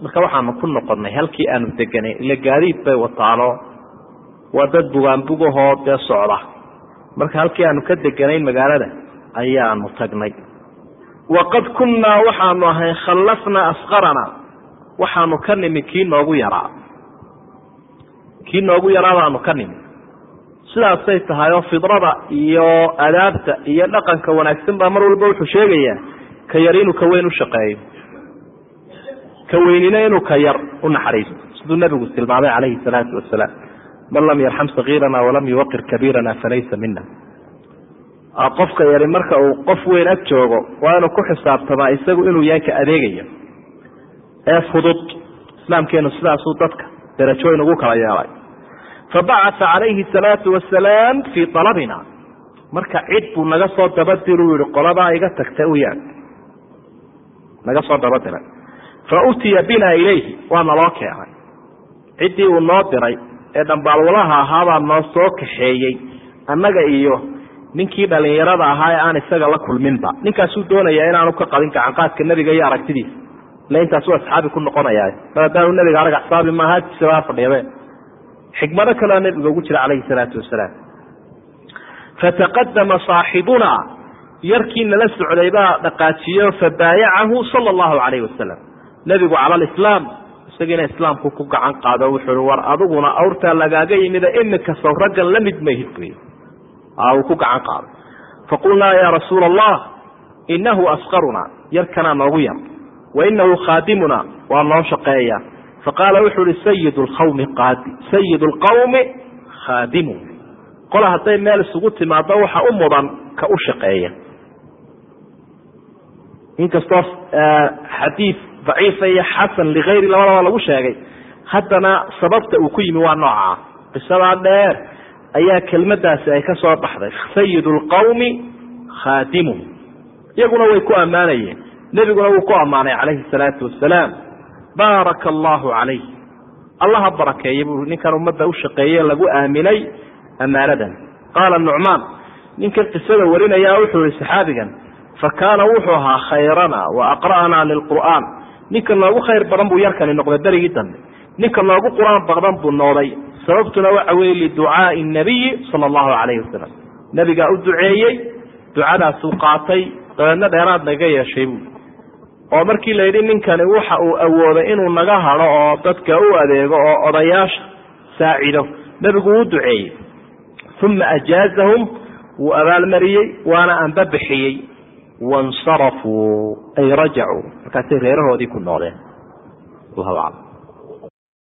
B: Marka waxaanu ku noqonnay halkii aanu deganay ila gaadiid bay wataano waa dad bugaanbugahoo dee socda. Marka halkii aanu ka deganayn magaalada ayaanu tagnay. Waqad kunnaa waxaanu ahay khallafnaa asqarana. Waxaanu ka nimi kii noogu yaraa. Kii noogu yaraa baanu ka nimi sidaasay tahay oo fidrada iyo adaabta iyo dhaqanka wanaagsan baa mar walba wuxuu sheegayaa ka yar inuu ka weyn u shaqeeyo. Ka weynina inuu ka yar u naxariisto. Siduu nabigu tilmaamay calayhi salaatu wasalaam man lam yarxam sagiirana walam yuwaqir kabiirana falaysa mina qofka yari marka uu qof weyn ag joogo waa inuu ku xisaabtamaa isagu inuu yahay ka adeegaya. Ee fudud islaamkeenu sidaasuu dadka darajooyin ugu kala yeelay fabacata calayhi salaatu wasalaam fii alabina marka cid buu naga soo dabadiru yihi qoladaa iga tagta u yaad naga soo dabadiray fa utiya bina ilayhi waa naloo keenay ciddii uu noo diray ee dhambaalwalaha ahaabaa noo soo kaxeeyey annaga iyo ninkii dhalinyarada ahaa ee aan isaga la kulminba ninkaasuu doonaya inaanu ka qabin gacanqaadka nebiga iyo aragtidiisa ila intaasuu asxaabi ku noqonaya mar haddaanu nebiga arag asxaabi maaha fadhiyabe xikmado kalea nebiga ugu jira calayhi salaatu wasalaam. Fataqadama saaxibuna yarkii nala socday baa dhaqaajiyo fabaayacahu sala allahu calayhi wasalam. Nebigu cala alislaam isagiina islaamku ku gacan qaado wuxuu i war adiguna awrtaa lagaaga yimida imika sow raggan la mid mayhid buy uu ku gacan qaado. Faqulnaa yaa rasuula allah inahu asqaruna yarkanaa noogu yar wa inahu khaadimuna waa noo shaqeeya faqaala wuxuu ihi sayid lqawmi sayid lqawmi khaadimu qola hadday meel isugu timaado waxa u mudan ka u shaqeeya inkastoo xadiid daciifa iyo xasan likayri labadaba lagu sheegay haddana sababta uu ku yimi waa noocaa qisadaa dheer ayaa kelmadaasi ay ka soo baxday sayid lqawmi khaadimuhu iyaguna way ku ammaanayeen nebiguna wuu ku ammaanay calayhi salaatu wasalaam baaraka allahu calayh allaha barakeeya buu ninkan ummadda u shaqeeye lagu aaminay ammaanadan. Qaala nucmaan ninkan qisada warinaya wuxuu yihi saxaabigan fa kaana wuxuu ahaa khayrana wa aqra'naa lilqur'aan. Ninka noogu khayr badan buu yarkani noqday berigii dambe. Ninka noogu qur'aan badan buu noqday sababtuna waxa weeye liducaai nabiyi sala allahu calayhi wasalam nebigaa u duceeyey ducadaasuu qaatay dabeedna dheeraad naga yeeshay buui oo markii la yidhi ninkani waxa uu awooday inuu naga hadho oo dadka u adeego oo odayaasha saacido. Nebigu wuu duceeyey. Uma ajaazahum wuu abaalmariyey waana anba bixiyey wansarafuu ay rajacuu. Markaasay reerahoodii ku noqdeen allahu aclam